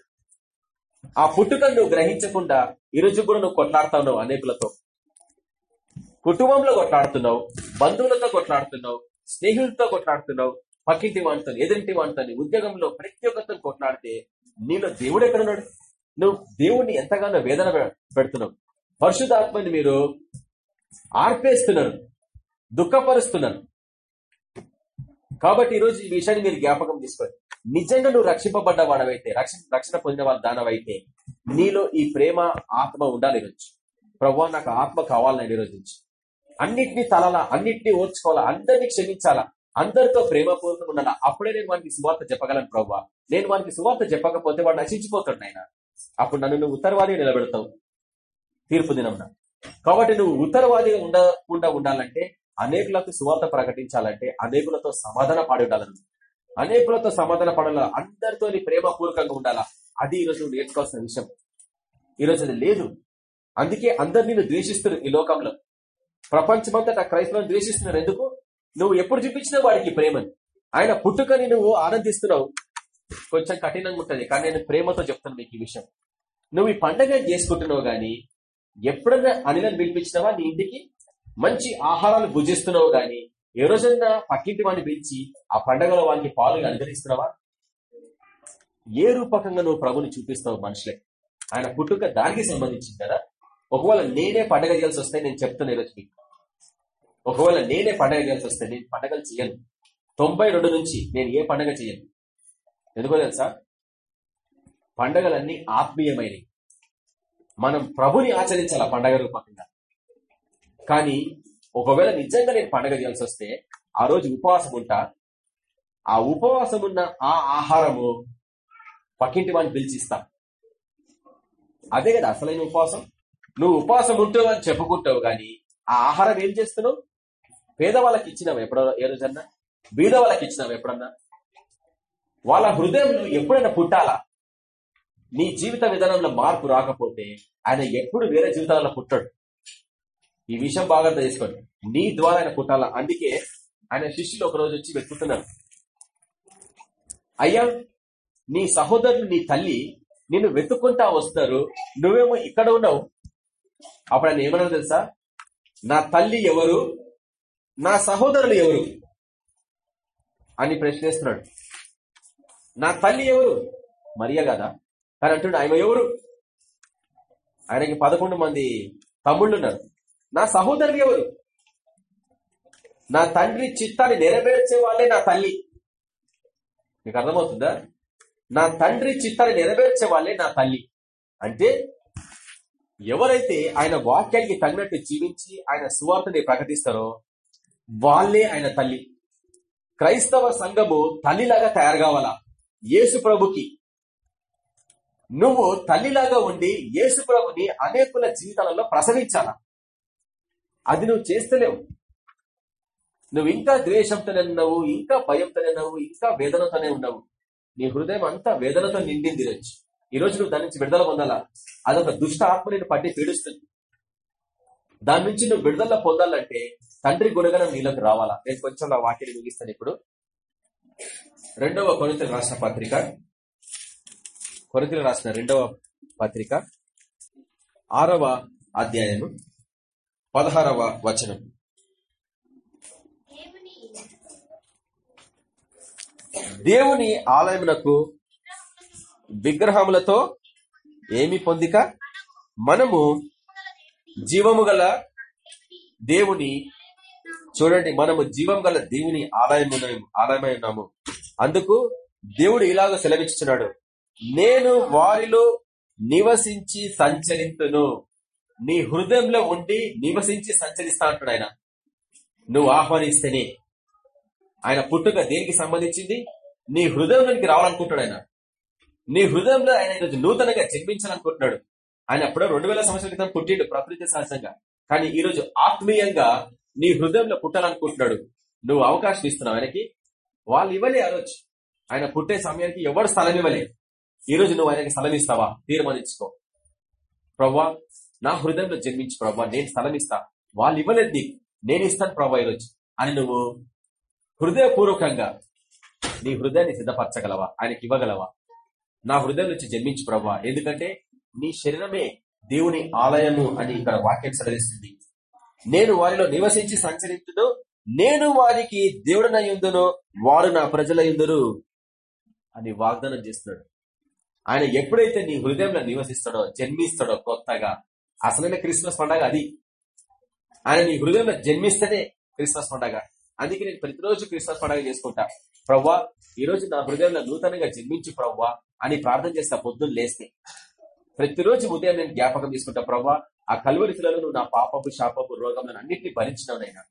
ఆ పుట్టుకను నువ్వు గ్రహించకుండా ఈరోజు కూడా నువ్వు కొట్లాడుతా ఉన్నావు అనేకులతో. కుటుంబంలో కొట్లాడుతున్నావు బంధువులతో కొట్లాడుతున్నావు స్నేహితులతో కొట్లాడుతున్నావు పక్కింటి వాటితో ఎదురింటి వాటితో ఉద్యోగంలో ప్రతి ఒక్కరితో కొట్లాడితే నీలో దేవుడు ఎక్కడున్నాడు నువ్వు దేవుడిని ఎంతగానో వేదన పె- పెడుతున్నావు. పరిశుధాత్మని మీరు ఆర్పేస్తున్నారు దుఃఖపరుస్తున్నారు. కాబట్టి ఈ రోజు ఈ విషయాన్ని మీరు జ్ఞాపకం తీసుకోండి. నిజంగా నువ్వు రక్షింపబడ్డ వాడవైతే రక్షణ రక్షణ పొందిన వాళ్ళ దానవైతే నీలో ఈ ప్రేమ ఆత్మ ఉండాలి ఈరోజు. ప్రభు నాకు ఆత్మ కావాలని ఈరోజు నుంచి. అన్నిటినీ తలాలా అన్నిటినీ ఓర్చుకోవాలా అందరినీ క్షమించాలా? అందరితో ప్రేమపూర్వకంగా ఉండాలా? అప్పుడే నేను వానికి సువార్త చెప్పగలను ప్రభావ నేను వానికి సువార్త చెప్పకపోతే వాడు నశించిపోతాడు నాయన. అప్పుడు నన్ను నువ్వు ఉత్తరవాదిగా నిలబెడతావు. తీర్పు దినంన కాబట్టి నువ్వు ఉత్తరవాదిగా ఉండకుండా ఉండాలంటే అనేకులకు సువార్త ప్రకటించాలంటే అనేకులతో సమాధాన పాడి ఉండాలను. అనేకులతో సమాధాన పడాల? అందరితో ప్రేమపూర్వకంగా ఉండాలా? అది ఈరోజు నువ్వు నేర్చుకోవాల్సిన విషయం. ఈరోజు అది లేదు. అందుకే అందరు నిన్ను ద్వేషిస్తున్నారు ఈ లోకంలో. ప్రపంచమంతటా క్రైస్తవులను ద్వేషిస్తున్నారు. ఎందుకు? నువ్వు ఎప్పుడు చూపించినా వాడికి ప్రేమని? ఆయన పుట్టుకని నువ్వు ఆనందిస్తున్నావు? కొంచెం కఠినంగా ఉంటది కానీ నేను ప్రేమతో చెప్తాను మీకు ఈ విషయం. నువ్వు ఈ పండగ చేసుకుంటున్నావు గాని ఎప్పుడన్నా అనిలను పిలిపించినావా నీ ఇంటికి? మంచి ఆహారాలు భుజిస్తున్నావు గాని ఏ రోజన్నా పక్కింటి వాడిని పిలిచి ఆ పండగలో వానికి పాలు అనుగ్రహిస్తున్నావా? ఏ రూపకంగా నువ్వు ప్రభుని చూపిస్తావు మనుషులే? ఆయన పుట్టుక దానికి సంబంధించింది కదా? ఒకవేళ నేనే పండగ చేయాల్సి వస్తే నేను చెప్తాను ఈరోజు మీకు ఒకవేళ నేనే పండగ చేయాల్సి వస్తే నేను పండగలు చేయను. తొంభై నుంచి నేను ఏ పండగ చేయను. ఎందుకో తెలుసా? పండగలన్నీ ఆత్మీయమైనవి. మనం ప్రభుని ఆచరించాల పండగ రూపకంగా. కానీ ఒకవేళ నిజంగా నేను పండగ చేయాల్సి వస్తే ఆ రోజు ఉపవాసం ఉంటా. ఆ ఉపవాసం ఉన్న ఆ ఆహారము పక్కింటి వాడిని పిలిచిస్తా. అదే కదా అసలైన ఉపవాసం. నువ్వు ఉపవాసం ఉంటావు అని చెప్పుకుంటావు కానీ ఆ ఆహారం ఏం చేస్తున్నావు? పేదవాళ్ళకి ఇచ్చినావు ఎప్పుడో ఏ రోజన్నా బీద వాళ్ళకి ఇచ్చినావు ఎప్పుడన్నా? వాళ్ళ హృదయంలో ఎప్పుడైనా పుట్టాలా? నీ జీవిత విధానంలో మార్పు రాకపోతే ఆయన ఎప్పుడు వేరే జీవితాల్లో పుట్టాడు. ఈ విషయం బాగా తెలుసుకోండి నీ ద్వారా ఆయన పుట్టాలా? అందుకే ఆయన శిష్యులు ఒక రోజు వచ్చి వెతుకుతున్నారు. అయ్యా నీ సహోదరులు నీ తల్లి నిన్ను వెతుక్కుంటా వస్తారు. నువ్వేమో ఇక్కడ ఉన్నావు. అప్పుడు ఆయన ఏమన్నా తెలుసా? నా తల్లి ఎవరు? నా సహోదరులు ఎవరు? అని ప్రశ్నిస్తున్నాడు. నా తల్లి ఎవరు? మరియ కదా. కానీ అంటుండే ఆయన ఎవరు? ఆయనకి పదకొండు మంది తమ్ముళ్ళు ఉన్నారు నా సహోదరులు ఎవరు? నా తండ్రి చిత్తాన్ని నెరవేర్చే వాళ్ళే నా తల్లి. మీకు అర్థమవుతుందా? నా తండ్రి చిత్తాన్ని నెరవేర్చే వాళ్ళే నా తల్లి. అంటే ఎవరైతే ఆయన వాక్యానికి తగినట్టు జీవించి ఆయన సువార్తని ప్రకటిస్తారో వాళ్ళే ఆయన తల్లి. క్రైస్తవ సంఘము తల్లిలాగా తయారు కావాలా? యేసు ప్రభుకి. నువ్వు తల్లిలాగా ఉండి యేసు ప్రభుని అనేకుల జీవితాలలో ప్రసవించాలా? అది నువ్వు చేస్తలేవు. నువ్వు ఇంకా ద్వేషంతోనే ఉన్నావు ఇంకా భయంతోనే ఉన్నావు ఇంకా వేదనతోనే ఉన్నావు. నీ హృదయం అంతా వేదనతో నిండింది ఈరోజు. ఈ రోజు నువ్వు దాని నుంచి విడుదల పొందాలా? అదొక దుష్ట ఆత్మ నేను పట్టి పీడిస్తుంది. దాని నుంచి నువ్వు విడుదల పొందాలంటే తండ్రి గుణగణం నీలోకి రావాలా? నేను కొంచెం నా వాటిని ముగిస్తాను ఇప్పుడు. రెండవ కొరితలు రాసిన పత్రిక. కొరితలు రాసిన రెండవ పత్రిక. ఆరవ అధ్యాయము. పదహారవ వచనం. దేవుని ఆలయమునకు విగ్రహములతో ఏమి పొందిక? మనము జీవము గల దేవుని చూడండి మనము జీవం గల దేవుని ఆదాయం ఆదాయమై ఉన్నాము. అందుకు దేవుడు ఇలాగ సెలవిస్తున్నాడు నేను వారిలో నివసించి సంచరిస్తును. నీ హృదయంలో ఉండి నివసించి సంచరిస్తా అంటాడు ఆయన. నువ్వు ఆహ్వానిస్తేనే. ఆయన పుట్టుక దేనికి సంబంధించింది? నీ హృదయంలోనికి రావాలనుకుంటాడు ఆయన. నీ హృదయంలో ఆయన ఈరోజు నూతనంగా జన్మించాలనుకుంటున్నాడు. ఆయన ఎప్పుడో రెండు వేల సంవత్సరాల క్రితం పుట్టిండు ప్రకృతి సహజంగా. కానీ ఈ రోజు ఆత్మీయంగా నీ హృదయంలో పుట్టాలనుకుంటున్నాడు. నువ్వు అవకాశం ఇస్తున్నావు ఆయనకి. వాళ్ళు ఇవ్వలే ఆ రోజు. ఆయన పుట్టే సమయానికి ఎవరు స్థలం ఇవ్వలే. ఈ రోజు నువ్వు ఆయనకి స్థలం ఇస్తావా? తీర్మానించుకో. ప్రవ్వా నా హృదయంలో జన్మించి ప్రవ్వా నేను స్థలం ఇస్తా. వాళ్ళు ఇవ్వలేదు నీకు. నేను ఇస్తాను ప్రవ్వా ఈరోజు అని నువ్వు హృదయపూర్వకంగా నీ హృదయాన్ని సిద్ధపరచగలవా? ఆయనకి ఇవ్వగలవా? నా హృదయం నుంచి జన్మించి ప్రవ్వా. ఎందుకంటే నీ శరీరమే దేవుని ఆలయము అని ఇక్కడ వాక్యం సెలవిస్తుంది. నేను వారిలో నివసించి సంచరించును నేను వారికి దేవుడన వారు నా ప్రజల ఎందురు అని వాగ్దానం చేస్తున్నాడు. ఆయన ఎప్పుడైతే నీ హృదయంలో నివసిస్తాడో జన్మిస్తాడో కొత్తగా అసలైన క్రిస్మస్ పండగ అది. ఆయన నీ హృదయంలో జన్మిస్తేనే క్రిస్మస్ పండగ. అందుకే నేను ప్రతిరోజు క్రిస్మస్ పండగ చేసుకుంటా. ప్రవ్వా ఈ రోజు నా హృదయంలో నూతనంగా జన్మించి ప్రవ్వా అని ప్రార్థన చేస్తా పొద్దున్న లేస్తే. ప్రతిరోజు ఉదయం నేను జ్ఞాపకం తీసుకుంటా ప్రవ్వా ఆ కలువరిశిలలో నువ్వు నా పాపపు శాపపు రోగం అన్నింటినీ భరించినావు నైనా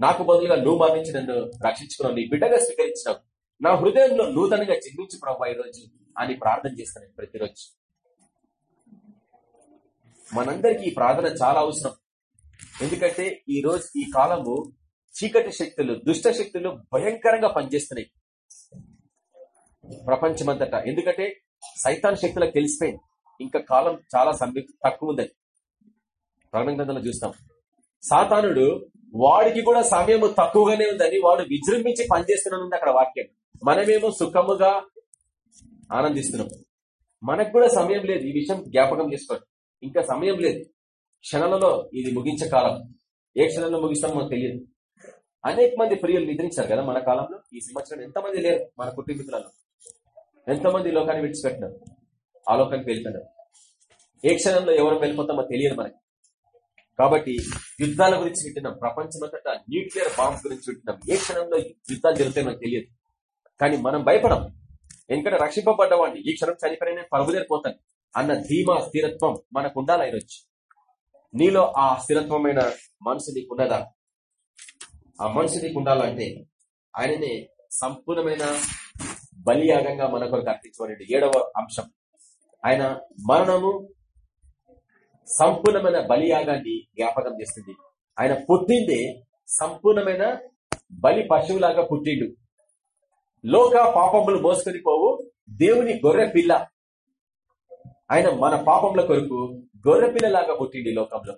నాకు బదులుగా నువ్వు మరణించి నన్ను రక్షించుకున్నావు నీ బిడ్డగా స్వీకరించినావు. నా హృదయంలో నూతనంగా జన్మించు ప్రభావ ఈ రోజు అని ప్రార్థన చేస్తాను ప్రతిరోజు. మనందరికీ ఈ ప్రార్థన చాలా అవసరం. ఎందుకంటే ఈ రోజు ఈ కాలము చీకటి శక్తులు దుష్ట శక్తులు భయంకరంగా పనిచేస్తున్నాయి. ప్రపంచమంతటా. ఎందుకంటే సైతాన్ శక్తులకు తెలిసిపోయింది. ఇంకా కాలం చాలా సమీ తక్కువ ఉందని. ప్రకటన గ్రంథంలో చూస్తాం. సాతానుడు వాడికి కూడా సమయం తక్కువగానే ఉందని వాడు విజృంభించి పనిచేస్తున్నాను అక్కడ వాక్యం. మనమేమో సుఖముగా ఆనందిస్తున్నాం. మనకు కూడా సమయం లేదు. ఈ విషయం జ్ఞాపకం చేసుకోండి. ఇంకా సమయం లేదు. క్షణాలలో ఇది ముగించే కాలం. ఏ క్షణంలో ముగిస్తామో మనకు తెలియదు. అనేక మంది ప్రియులు నిద్రించారు కదా మన కాలంలో? ఈ సంవత్సరం ఎంతమంది లేరు మన కుటుంబీకులలో? ఎంతమంది ఈ లోకాన్ని విడిచిపెట్టినారు? ఆ లోకానికి వెళ్ళిపోయినారు ఏ క్షణంలో ఎవరు వెళ్ళిపోతామో తెలియదు మనకి. కాబట్టి యుద్ధాల గురించి వింటున్నాం ప్రపంచమంతటా న్యూక్లియర్ బాంబ్స్ గురించి వింటున్నాం ఏ క్షణంలో యుద్ధాలు జరుగుతాయి మనకు తెలియదు. కానీ మనం భయపడం ఎందుకంటే రక్షింపబడ్డవాడిని ఈ క్షణం చనిపోయిన నేను పరుగుదేరిపోతాను అన్న ధీమా స్థిరత్వం మనకు ఉండాలి ఈరోజు? నీలో ఆ స్థిరత్వమైన మనసు నీకు ఉండదా ఆ మనసు నీకు ఉండాలంటే ఆయననే సంపూర్ణమైన బలియాగంగా మన కొరకు అర్పించబడి ఏడవ అంశం. ఆయన మరణము సంపూర్ణమైన బలియాగాన్ని జ్ఞాపకం చేస్తుంది. ఆయన పుట్టిందే సంపూర్ణమైన బలి పశువులాగా పుట్టిండు. లోక పాపములు మోసుకొని పోవు దేవుని గొర్రె పిల్ల. ఆయన మన పాపముల కొరకు గొర్రె పిల్లలాగా పుట్టిండు లోకంలో.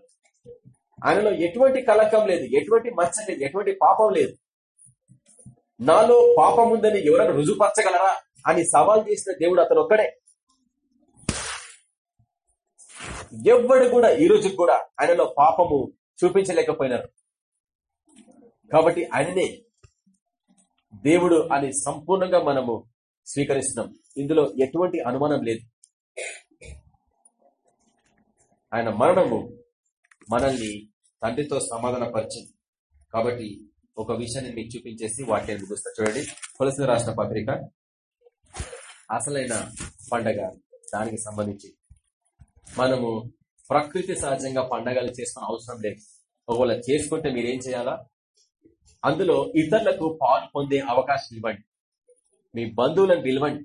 ఆయనలో ఎటువంటి కలకం లేదు ఎటువంటి మచ్చ లేదు ఎటువంటి పాపం లేదు. నాలో పాపం ఉందని ఎవరైనా రుజుపరచగలరా అని సవాల్ చేసిన దేవుడు అతను ఒక్కడే ఎవ్వడు కూడా ఈ రోజు కూడా ఆయనలో పాపము చూపించలేకపోయినారు. కాబట్టి ఆయననే దేవుడు అని సంపూర్ణంగా మనము స్వీకరిస్తున్నాం. ఇందులో ఎటువంటి అనుమానం లేదు. ఆయన మరణము మనల్ని తండ్రితో సమాధాన పరిచింది కాబట్టి ఒక విషయాన్ని మీకు చూపించేసి వాటిని ముగుస్తా. చూడండి. కొలసిన రాష్ట్ర పత్రిక. అసలైన పండగ దానికి సంబంధించి. మనము ప్రకృతి సహజంగా పండగలు చేసుకునే అవసరం లేదు. ఒకవేళ చేసుకుంటే మీరేం చేయాలా? అందులో ఇతరులకు పాలు పొందే అవకాశం ఇవ్వండి. మీ బంధువులను పిలవండి.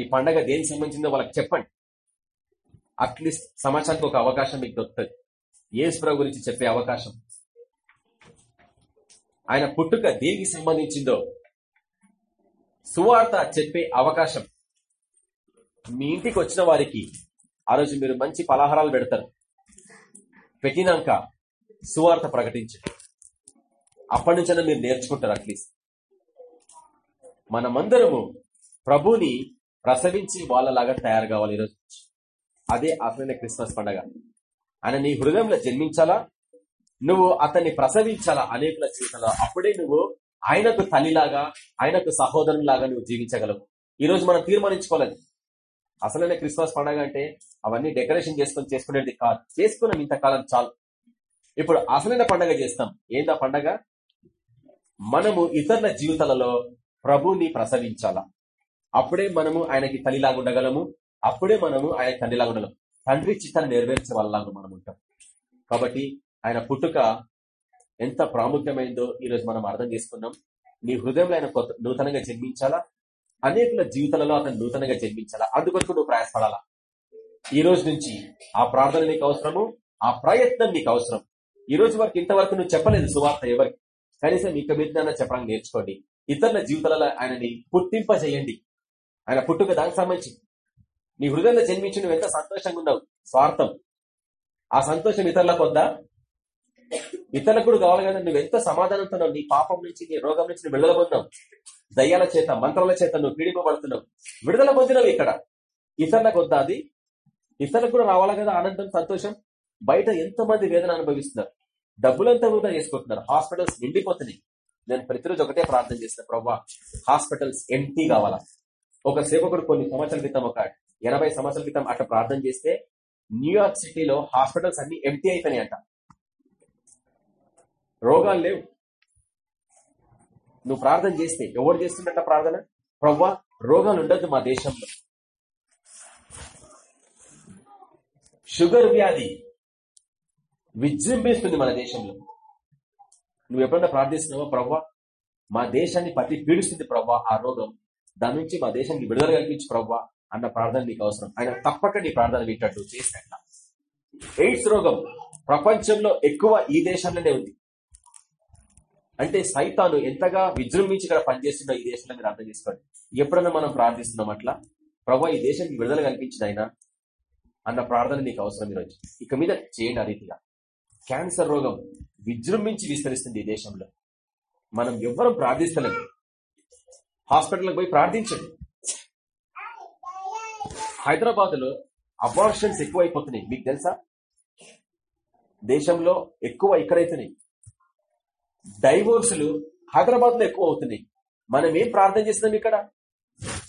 ఈ పండగ దేనికి సంబంధించిందో వాళ్ళకి చెప్పండి. అట్లీస్ట్ సమాచారానికి ఒక అవకాశం మీకు దొరుకుతుంది. ఏసుప్రభు గురించి చెప్పే అవకాశం. ఆయన పుట్టుక దేనికి సంబంధించిందో సువార్త చెప్పే అవకాశం. మీ ఇంటికి వచ్చిన వారికి ఆ రోజు మీరు మంచి పలహారాలు పెడతారు. పెట్టినాక సువార్త ప్రకటించండి. అప్పటి నుంచైనా మీరు నేర్చుకుంటారు అట్లీస్ట్ మనమందరము ప్రభుని ప్రసవించి వాళ్ళలాగా తయారు కావాలి ఈరోజు అదే అసలైన క్రిస్మస్ పండగ. ఆయన నీ హృదయంలో జన్మించాలా? నువ్వు అతన్ని ప్రసవించాలా అనేకుల జీవితంలో? అప్పుడే నువ్వు ఆయనకు తల్లిలాగా ఆయనకు సహోదరులాగా నువ్వు జీవించగలవు. ఈ రోజు మనం తీర్మానించుకోలేదు అసలైన క్రిస్మస్ పండగ అంటే అవన్నీ డెకరేషన్ చేసుకొని చేసుకునేది కాదు. చేసుకున్నాం ఇంతకాలం చాలు. ఇప్పుడు అసలైన పండగ చేస్తాం. ఏందా పండగ? మనము ఇతరుల జీవితాలలో ప్రభుని ప్రసవించాలా? అప్పుడే మనము ఆయనకి తల్లిలాగా ఉండగలము. అప్పుడే మనము ఆయన తండ్రిలాగా ఉండగలం. తండ్రి చిత్తాన్ని నెరవేర్చే వాళ్ళలాగా మనం ఉంటాం. కాబట్టి ఆయన పుట్టుక ఎంత ప్రాముఖ్యమైందో ఈరోజు మనం అర్థం చేసుకున్నాం. నీ హృదయంలో ఆయన కొత్త నూతనంగా జన్మించాలా? అనేకుల జీవితాలలో అతను నూతనంగా జన్మించాలా? అందుకొరకు నువ్వు ప్రయాసపడాలా? ఈ రోజు నుంచి ఆ ప్రార్థన నీకు అవసరము ఆ ప్రయత్నం నీకు అవసరం. ఈ రోజు వరకు ఇంతవరకు నువ్వు చెప్పలేదు సువార్త ఎవరికి. కనీసం ఇక మీద చెప్పడానికి నేర్చుకోండి. ఇతరుల జీవితాలలో ఆయనని పుట్టింప చేయండి ఆయన పుట్టుక దానికి సంబంధించి. నీ హృదయంలో జన్మించి నువ్వు ఎంత సంతోషంగా ఉన్నావు? స్వార్థం. ఆ సంతోషం ఇతరులకు వద్దా? ఇతరులకు కూడా కావాలి కదా నువ్వు ఎంత సమాధానంతో నీ పాపం నుంచి నీ రోగం నుంచి నువ్వు విడుదల పొందావు దయ్యాల చేత మంత్రాల చేత నువ్వు పీడింపబడుతున్నావు. విడుదల పొందినవి ఇక్కడ. ఇతరులకు వద్దా అది? ఇతరులకు కూడా రావాలి కదా ఆనందం సంతోషం? బయట ఎంతో మంది వేదన అనుభవిస్తున్నారు. డబ్బులంతా వృధా చేసుకుంటున్నారు. హాస్పిటల్స్ నిండిపోతున్నాయి. నేను ప్రతిరోజు ఒకటే ప్రార్థన చేసిన ప్రవ్వా హాస్పిటల్స్ ఎంటీ కావాలా? ఒక సేవకుడు కొన్ని సంవత్సరాల క్రితం ఒక ఎనభై సంవత్సరాల క్రితం అట్లా ప్రార్థన చేస్తే న్యూయార్క్ సిటీలో హాస్పిటల్స్ అన్ని ఎంటీ అయిపోయినాయి అంట రోగాలు లేవు. నువ్వు ప్రార్థన చేస్తే ఎవరు చేస్తున్నట్ట ప్రార్థన? ప్రవ్వా రోగాలు ఉండద్దు మా దేశంలో. షుగర్ వ్యాధి విజృంభిస్తుంది మన దేశంలో. నువ్వు ఎప్పుడన్నా ప్రార్థిస్తున్నావా ప్రవ్వా? మా దేశాన్ని పట్టి పీడిస్తుంది ప్రవ్వా ఆ రోగం. దాని నుంచి మా దేశానికి విడుదల కల్పించి ప్రవ్వా అన్న ప్రార్థన నీకు అవసరం. ఆయన తప్పక నీ ప్రార్థన వింటాడు చేసినట్ల ఎయిడ్స్ రోగం ప్రపంచంలో ఎక్కువ ఈ దేశంలోనే ఉంది. అంటే సైతాను ఎంతగా విజృంభించి ఇక్కడ పనిచేస్తుందో ఈ దేశంలో మీరు అర్థం చేసుకోండి. ఎప్పుడైనా మనం ప్రార్థిస్తున్నాం అట్లా? ప్రభా ఈ దేశానికి విడుదల కల్పించింది ఆయన అన్న ప్రార్థన నీకు అవసరం ఈరోజు. ఇక మీద చేయండి ఆ రీతిగా. క్యాన్సర్ రోగం విజృంభించి విస్తరిస్తుంది ఈ దేశంలో. మనం ఎవ్వరం ప్రార్థిస్తలేదు హాస్పిటల్కి పోయి ప్రార్థించండి. హైదరాబాద్లో అబార్షన్స్ ఎక్కువైపోతున్నాయి. మీకు తెలుసా? దేశంలో ఎక్కువ ఇక్కడైతున్నాయి. డైవోర్సులు హైదరాబాద్లో ఎక్కువ అవుతున్నాయి. మనం ఏం ప్రార్థన చేస్తున్నాం ఇక్కడ?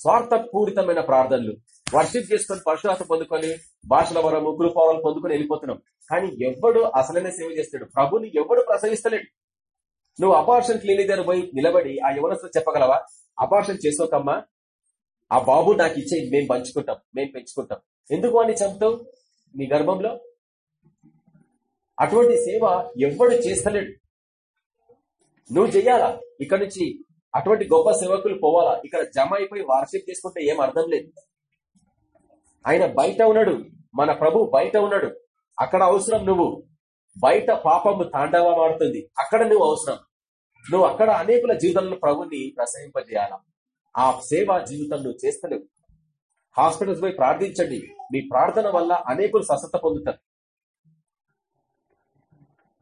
స్వార్థపూరితమైన ప్రార్థనలు. వర్షిప్ చేసుకొని పరశురాత పొందుకొని భాషల వరము కృపాలను పొందుకొని వెళ్ళిపోతున్నాం. కానీ ఎవడు అసలైన సేవ చేస్తాడు? ప్రభుని ఎవడు ప్రసవిస్తలేడు? నువ్వు అపార్షన్ క్లినిక్ దగ్గర పోయి నిలబడి ఆ యువనస్తులు చెప్పగలవా? అపార్షన్ చేసుకోకమ్మా ఆ బాబు నాకు ఇచ్చే మేము పంచుకుంటాం మేము పెంచుకుంటాం. ఎందుకు అని చంపుతావు? నీ గర్భంలో? అటువంటి సేవ ఎవడు చేస్తలేడు. నువ్వు చెయ్యాలా? ఇక్కడ నుంచి అటువంటి గొప్ప సేవకులు పోవాలా? ఇక్కడ జమ అయిపోయి వార్షిప్ చేసుకుంటే ఏం అర్థం లేదు. ఆయన బయట ఉన్నాడు. మన ప్రభు బయట ఉన్నాడు. అక్కడ అవసరం నువ్వు. బయట పాపము తాండవమాడుతుంది అక్కడ నువ్వు అవసరం. నువ్వు అక్కడ అనేకుల జీవితంలో ప్రభుని ప్రసహింపజేయాల? ఆ సేవ జీవితం నువ్వు చేస్తలేవు. హాస్పిటల్స్ పోయి ప్రార్థించండి. మీ ప్రార్థన వల్ల అనేకులు స్వస్థత పొందుతారు.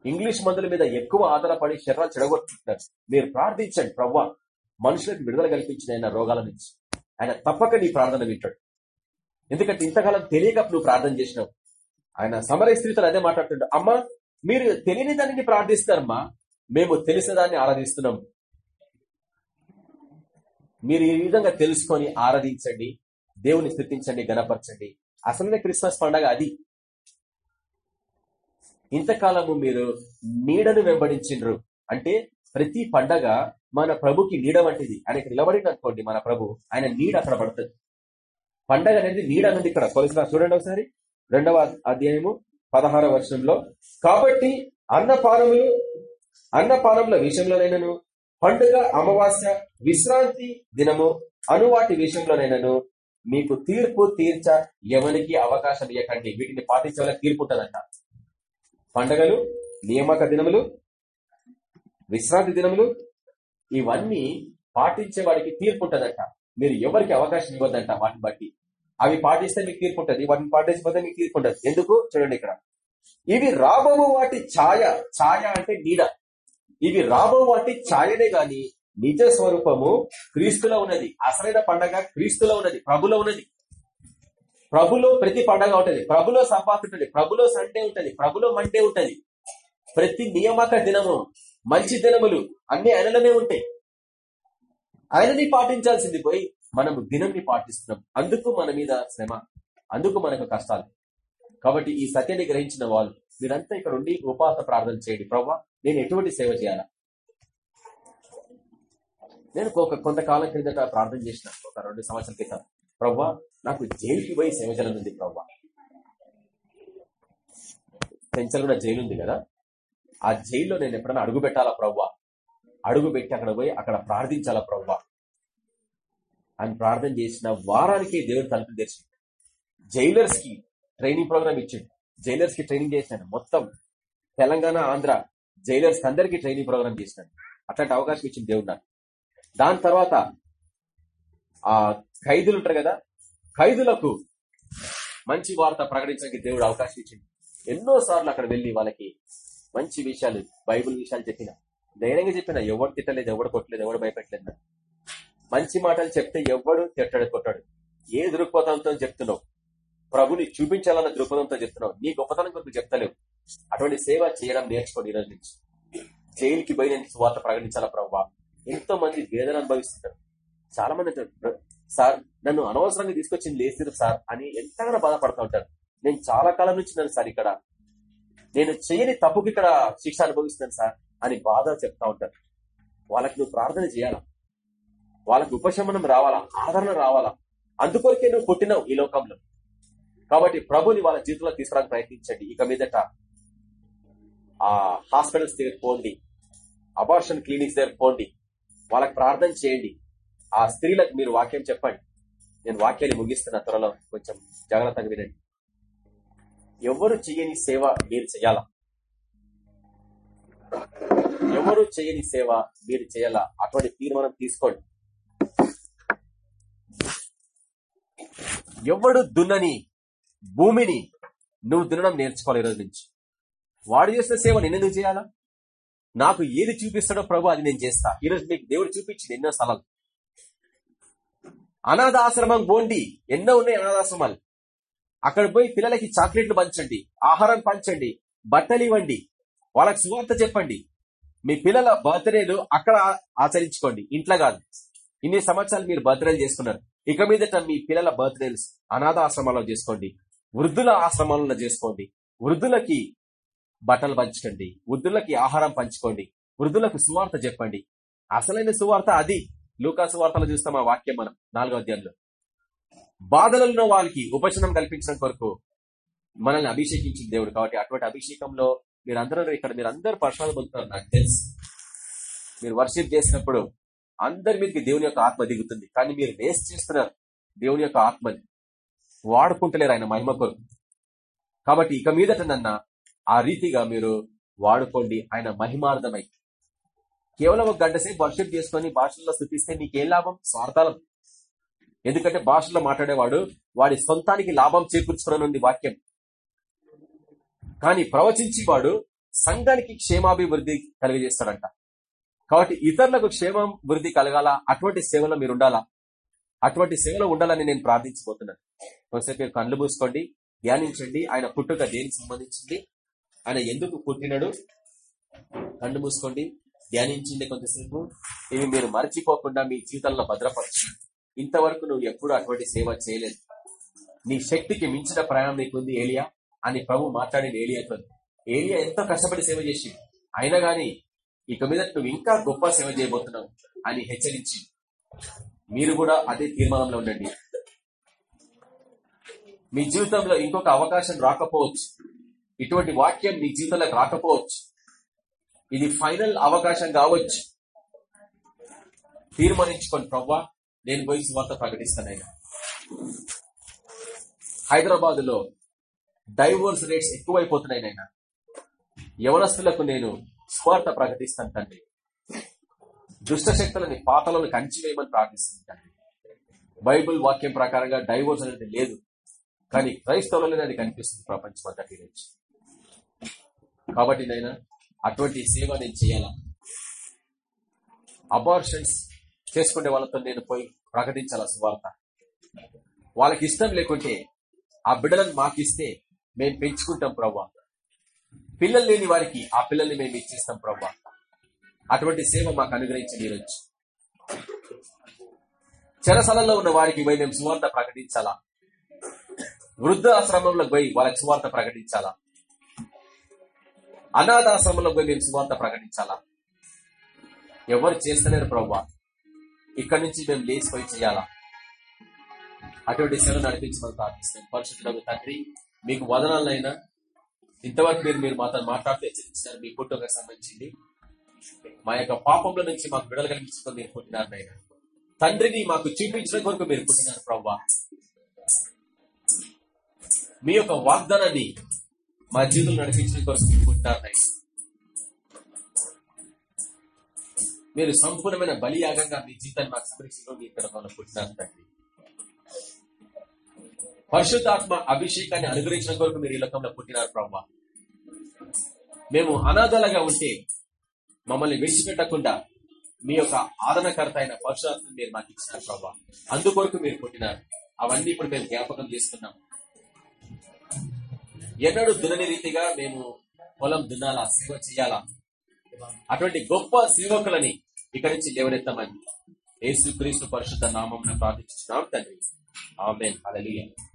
ఇంగ్లీష్ మందుల మీద ఎక్కువ ఆధారపడి శరీరాలు చెడగొట్టుకుంటారు మీరు ప్రార్థించండి ప్రవ్వా. మనుషులకు విడుదల కల్పించిన ఆయన రోగాల నుంచి. ఆయన తప్పక నీ ప్రార్థన వింటాడు. ఎందుకంటే ఇంతకాలం తెలియక నువ్వు ప్రార్థన చేసినావు. ఆయన సమర స్త్రీతో అదే మాట్లాడుతుంటాడు అమ్మా మీరు తెలియని దానిని ప్రార్థిస్తారమ్మా. మేము తెలిసిన దాన్ని ఆరాధిస్తున్నాం. మీరు ఈ విధంగా తెలుసుకొని ఆరాధించండి దేవుని స్థితించండి గణపరచండి. అసలైన క్రిస్మస్ పండగ అది. ఇంతకాలము మీరు నీడను వెంబడించిండ్రు అంటే ప్రతి పండగ మన ప్రభుకి నీడ వంటిది. ఆయనకి నిలబడింది అనుకోండి మన ప్రభు ఆయన నీడ అక్కడ పడుతుంది. పండగ అనేది నీడ అనేది ఇక్కడ. కొలిసిన చూడండి ఒకసారి. రెండవ అధ్యాయము పదహార వర్షంలో కాబట్టి అన్నపానములు అన్నపానముల విషయంలోనైనాను పండుగ అమావాస్య విశ్రాంతి దినము అనువాటి విషయంలోనైనాను మీకు తీర్పు తీర్చ ఎవరికి అవకాశం ఇవ్వకండి వీటిని పాటించే తీర్పు ఉంటుందంట. పండగలు నియామక దినములు విశ్రాంతి దినములు ఇవన్నీ పాటించే వాడికి తీర్పు ఉంటుందంట. మీరు ఎవరికి అవకాశం ఇవ్వద్దంట వాటిని బట్టి. అవి పాటిస్తే మీకు తీర్పు ఉంటుంది వాటిని పాటించకపోతే మీకు తీర్పు ఉంటుంది ఎందుకు? చూడండి ఇక్కడ. ఇవి రాబో వాటి ఛాయ ఛాయ అంటే నీడ. ఇవి రాబో వాటి ఛాయనే గాని నిజ స్వరూపము క్రీస్తులో ఉన్నది. అసలైన పండగ క్రీస్తులో ఉన్నది ప్రభులో ఉన్నది. ప్రభులో ప్రతి పండగ ఉంటుంది. ప్రభులో సపాత్ ఉంటుంది. ప్రభులో సండే ఉంటుంది. ప్రభులో మండే ఉంటుంది. ప్రతి నియామక దినము మంచి దినములు అన్ని ఆయనలోనే ఉంటాయి. ఆయనని పాటించాల్సింది పోయి మనము దినంని పాటిస్తున్నాం. అందుకు మన మీద శ్రమ అందుకు మనకు కష్టాలు. కాబట్టి ఈ సత్యాన్ని గ్రహించిన వాళ్ళు మీరంతా ఇక్కడ ఉండి ఉపాస ప్రార్థన చేయండి. ప్రవ్వా నేను ఎటువంటి సేవ చేయాలా? నేను ఒక కొంతకాలం క్రిందట ప్రార్థన చేసిన ఒక రెండు సంవత్సరాల క్రితం. ప్రవ్వా నాకు జైలుకి పోయి సేవ చేయాలనుంది ప్రవ్వా. సెంచల్ కూడా జైలు ఉంది కదా? ఆ జైల్లో నేను ఎప్పుడైనా అడుగు పెట్టాలా ప్రవ్వా? అడుగు పెట్టి అక్కడ పోయి అక్కడ ప్రార్థించాలా ప్రవ్వా? అని ప్రార్థన చేసిన వారానికి దేవుడు తలుపులు తెరిచి జైలర్స్కి ట్రైనింగ్ ప్రోగ్రామ్ ఇచ్చిండు. జైలర్స్కి ట్రైనింగ్ చేసినాను మొత్తం తెలంగాణ ఆంధ్ర జైలర్స్ అందరికీ ట్రైనింగ్ ప్రోగ్రామ్ చేసినాను అట్లాంటి అవకాశం ఇచ్చింది దేవుడు నాకు. దాని తర్వాత ఆ ఖైదులు ఉంటారు కదా? ఖైదులకు మంచి వార్త ప్రకటించడానికి దేవుడు అవకాశం ఇచ్చింది ఎన్నో సార్లు అక్కడ వెళ్ళి వాళ్ళకి మంచి విషయాలు బైబుల్ విషయాలు చెప్పిన ధైర్యంగా చెప్పిన ఎవడు తిట్టలేదు ఎవడు కొట్టలేదు ఎవడు భయపెట్టలేదు మంచి మాటలు చెప్తే ఎవడు తిట్టడు కొట్టాడు. ఏ దృక్పథంతో చెప్తున్నావు? ప్రభుని చూపించాలన్న దృక్పథంతో చెప్తున్నావు? నీ గొప్పతనం కొరకు చెప్తలేవు. అటువంటి సేవ చేయడం నేర్చుకోండి ఈరోజు నుంచి. జైలుకి పోయి నేను స్వార్థ ప్రకటించాలా ప్రభావ ఎంతో మంది వేదన అనుభవిస్తున్నారు చాలా మంది అంటారు సార్ నన్ను అనవసరంగా తీసుకొచ్చింది లేస్తారు సార్ అని ఎంతగానో బాధపడుతూ ఉంటారు. నేను చాలా కాలం నుంచి నన్ను సార్ ఇక్కడ. నేను చేయని తప్పుకి ఇక్కడ శిక్ష అనుభవిస్తున్నాను సార్ అని బాధ చెప్తా ఉంటారు. వాళ్ళకి నువ్వు ప్రార్థన చేయాలా? వాళ్ళకి ఉపశమనం రావాలా? ఆదరణ రావాలా? అందుకొరకే నువ్వు పుట్టినావు ఈ లోకంలో. కాబట్టి ప్రభుని వాళ్ళ జీవితంలో తీసుకురానికి ప్రయత్నించండి. ఇక మీదట ఆ హాస్పిటల్స్ దగ్గర పోండి. అబార్షన్ క్లినిక్స్ దగ్గర పోండి. వాళ్ళకి ప్రార్థన చేయండి. ఆ స్త్రీలకు మీరు వాక్యం చెప్పండి. నేను వాక్యాన్ని ముగిస్తున్న త్వరలో కొంచెం జాగ్రత్తగా వినండి. ఎవరు చేయని సేవ మీరు చేయాలా? ఎవరు చేయని సేవ మీరు చేయాలా? అటువంటి తీర్మానం తీసుకోండి. ఎవడు దున్నని భూమిని నువ్వు దున్నడం నేర్చుకోవాలి ఈరోజు నుంచి. వాడు చేసిన సేవ నేనెందుకు చేయాలా? నాకు ఏది చూపిస్తాడో ప్రభు అది నేను చేస్తా. ఈరోజు మీకు దేవుడు చూపించింది ఎన్నో స్థలాలు. అనాథాశ్రమం పోండి ఎన్నో ఉన్నాయి అనాథాశ్రమాలు. అక్కడ పోయి పిల్లలకి చాక్లెట్లు పంచండి ఆహారం పంచండి బట్టలు ఇవ్వండి వాళ్ళకి సువార్త చెప్పండి. మీ పిల్లల బర్త్డేలు అక్కడ ఆచరించుకోండి. ఇంట్లో కాదు. ఇన్ని సంవత్సరాలు మీరు బర్త్డేలు చేసుకున్నారు. ఇక మీదట మీ పిల్లల బర్త్డేలు అనాథ ఆశ్రమాల్లో చేసుకోండి. వృద్ధుల ఆశ్రమాలలో చేసుకోండి. వృద్ధులకి బట్టలు పంచండి. వృద్ధులకి ఆహారం పంచుకోండి. వృద్ధులకు సువార్త చెప్పండి. అసలైన సువార్త అది. లూకాసు వార్తలు చూస్తాం ఆ వాక్యం మనం నాలుగో అధ్యాయంలో. బాధలలో ఉన్న వాళ్ళకి ఉపశనం కల్పించడం కొరకు మనల్ని అభిషేకించింది దేవుడు. కాబట్టి అటువంటి అభిషేకంలో మీరందరూ ఇక్కడ మీరు అందరూ పర్సనల్ పొందుతారు నాకు తెలుసు. మీరు వర్షిప్ చేసినప్పుడు అందరి మీదకి దేవుని యొక్క ఆత్మ దిగుతుంది. కానీ మీరు వేస్ట్ చేస్తున్నారు దేవుని యొక్క ఆత్మని వాడుకుంటలేరు ఆయన మహిమ కొరకు. కాబట్టి ఇక మీదట నన్న ఆ రీతిగా మీరు వాడుకోండి. ఆయన మహిమార్థమై కేవలం ఒక గంట సేపు వర్షిప్ చేసుకొని భాషల్లో స్థుతిస్తే నీకేం లాభం? స్వార్థాలం. ఎందుకంటే భాషలో మాట్లాడేవాడు వాడి సొంతానికి లాభం చేకూర్చుకున్నది వాక్యం. కానీ ప్రవచించి వాడు సంఘానికి క్షేమాభివృద్ధి కలిగజేస్తాడంట. కాబట్టి ఇతరులకు క్షేమం వృద్ధి కలగాల? అటువంటి సేవలో మీరు ఉండాలా అటువంటి సేవలో ఉండాలని నేను ప్రార్థించబోతున్నాను. కొంతసేపు కళ్ళు మూసుకోండి ధ్యానించండి ఆయన పుట్టుక దేనికి సంబంధించింది? ఆయన ఎందుకు పుట్టినడు? కళ్ళు మూసుకోండి. ధ్యానించింది కొంతసేపు. ఇవి మీరు మర్చిపోకుండా మీ జీవితంలో భద్రపరచు. ఇంతవరకు నువ్వు ఎప్పుడు అటువంటి సేవ చేయలేదు. నీ శక్తికి మించిన ప్రయాణం నీకుంది ఏలియా అని ప్రభు మాట్లాడిన ఏలియాతో ఏలియా ఎంతో కష్టపడి సేవ చేసి అయినా గాని ఇక మీద నువ్వు ఇంకా గొప్ప సేవ చేయబోతున్నావు అని హెచ్చరించి మీరు కూడా అదే తీర్మానంలో ఉండండి. మీ జీవితంలో ఇంకొక అవకాశం రాకపోవచ్చు. ఇటువంటి వాక్యం మీ జీవితంలోకి రాకపోవచ్చు. ఇది ఫైనల్ అవకాశం కావచ్చు. తీర్మానించుకోండి ప్రవ్వా. నేను పోయి వార్త ప్రకటిస్తానైనా హైదరాబాద్లో డైవోర్స్ రేట్స్ ఎక్కువైపోతున్నాయినైనా యవనస్తులకు నేను స్వార్థ ప్రకటిస్తాను తండ్రి. దుష్ట శక్తులని పాతలను కంచివేయమని ప్రార్థిస్తుంది తండ్రి. బైబుల్ వాక్యం ప్రకారంగా డైవోర్స్ అనేది లేదు. కానీ క్రైస్తవులలోనే అది కనిపిస్తుంది ప్రపంచం అంతటి నుంచి. కాబట్టి నైనా అటువంటి సేవ నేను చేయాలా? అబార్షన్స్ చేసుకునే వాళ్ళతో నేను పోయి ప్రకటించాలా సువార్త? వాళ్ళకి ఇష్టం లేకుంటే ఆ బిడ్డలను మాకిస్తే మేము పెంచుకుంటాం ప్రవ్వా. పిల్లలు లేని వారికి ఆ పిల్లల్ని మేము ఇచ్చేస్తాం ప్రవ్వా. అటువంటి సేవ మాకు అనుగ్రహించి మీరొచ్చు చెరసలలో ఉన్న వారికి పోయి మేము సువార్త ప్రకటించాలా? వృద్ధ ఆశ్రమంలో పోయి వాళ్ళకి సువార్త ప్రకటించాలా? అనాథాశ్రమంలో పోయి మేము సువార్త ప్రకటించాలా? ఎవరు చేస్తలేరు ప్రవ్వా. ఇక్కడి నుంచి మేము లేచిపోయి చేయాలా? అటువంటి సేవ నడిపించమని ప్రార్థిస్తాం పరిశుద్ధులకు తండ్రి మీకు వదనాలైనా ఇంతవరకు మీరు మీరు మాతో మాట్లాడుతూ హెచ్చరించినారు మీ పుట్టుకకు సంబంధించింది. మా యొక్క పాపంలో నుంచి మాకు విడుదల కలిగించుకొని మీరు పుట్టినారు నాయన తండ్రిని మాకు చూపించడం కొరకు మీరు పుట్టినారు ప్రవ్వా. మీ యొక్క వాగ్దానాన్ని మా జీవితం నడిపించిన కోసం మీరు పుట్టినారు మీరు సంపూర్ణమైన బలియాగంగా మీ జీవితాన్ని మాకు సమీక్షలో మీ ఇక్కడ పుట్టినారు తండ్రి. పరిశుద్ధాత్మ అభిషేకాన్ని అనుగ్రహించిన కొరకు మీరు ఈ లోకంలో పుట్టినారు ప్రభావ మేము అనాథలుగా ఉంటే మమ్మల్ని విడిచిపెట్టకుండా మీ యొక్క ఆదరణకర్త అయిన పరుషాత్మ మీరు మాకు ఇచ్చినారు ప్రభావ అందుకొరకు మీరు పుట్టినారు. అవన్నీ ఇప్పుడు మేము జ్ఞాపకం చేస్తున్నాం ఎన్నడూ దున్నని రీతిగా మేము పొలం దున్నాలా సేవ చేయాలా? అటువంటి గొప్ప సేవకులని ఇక్కడి నుంచి లేవనెత్తామని యేసు క్రీస్తు పరిశుద్ధ నామం ప్రార్థించున్నాం తండ్రి. ఆమెన్. అలలియ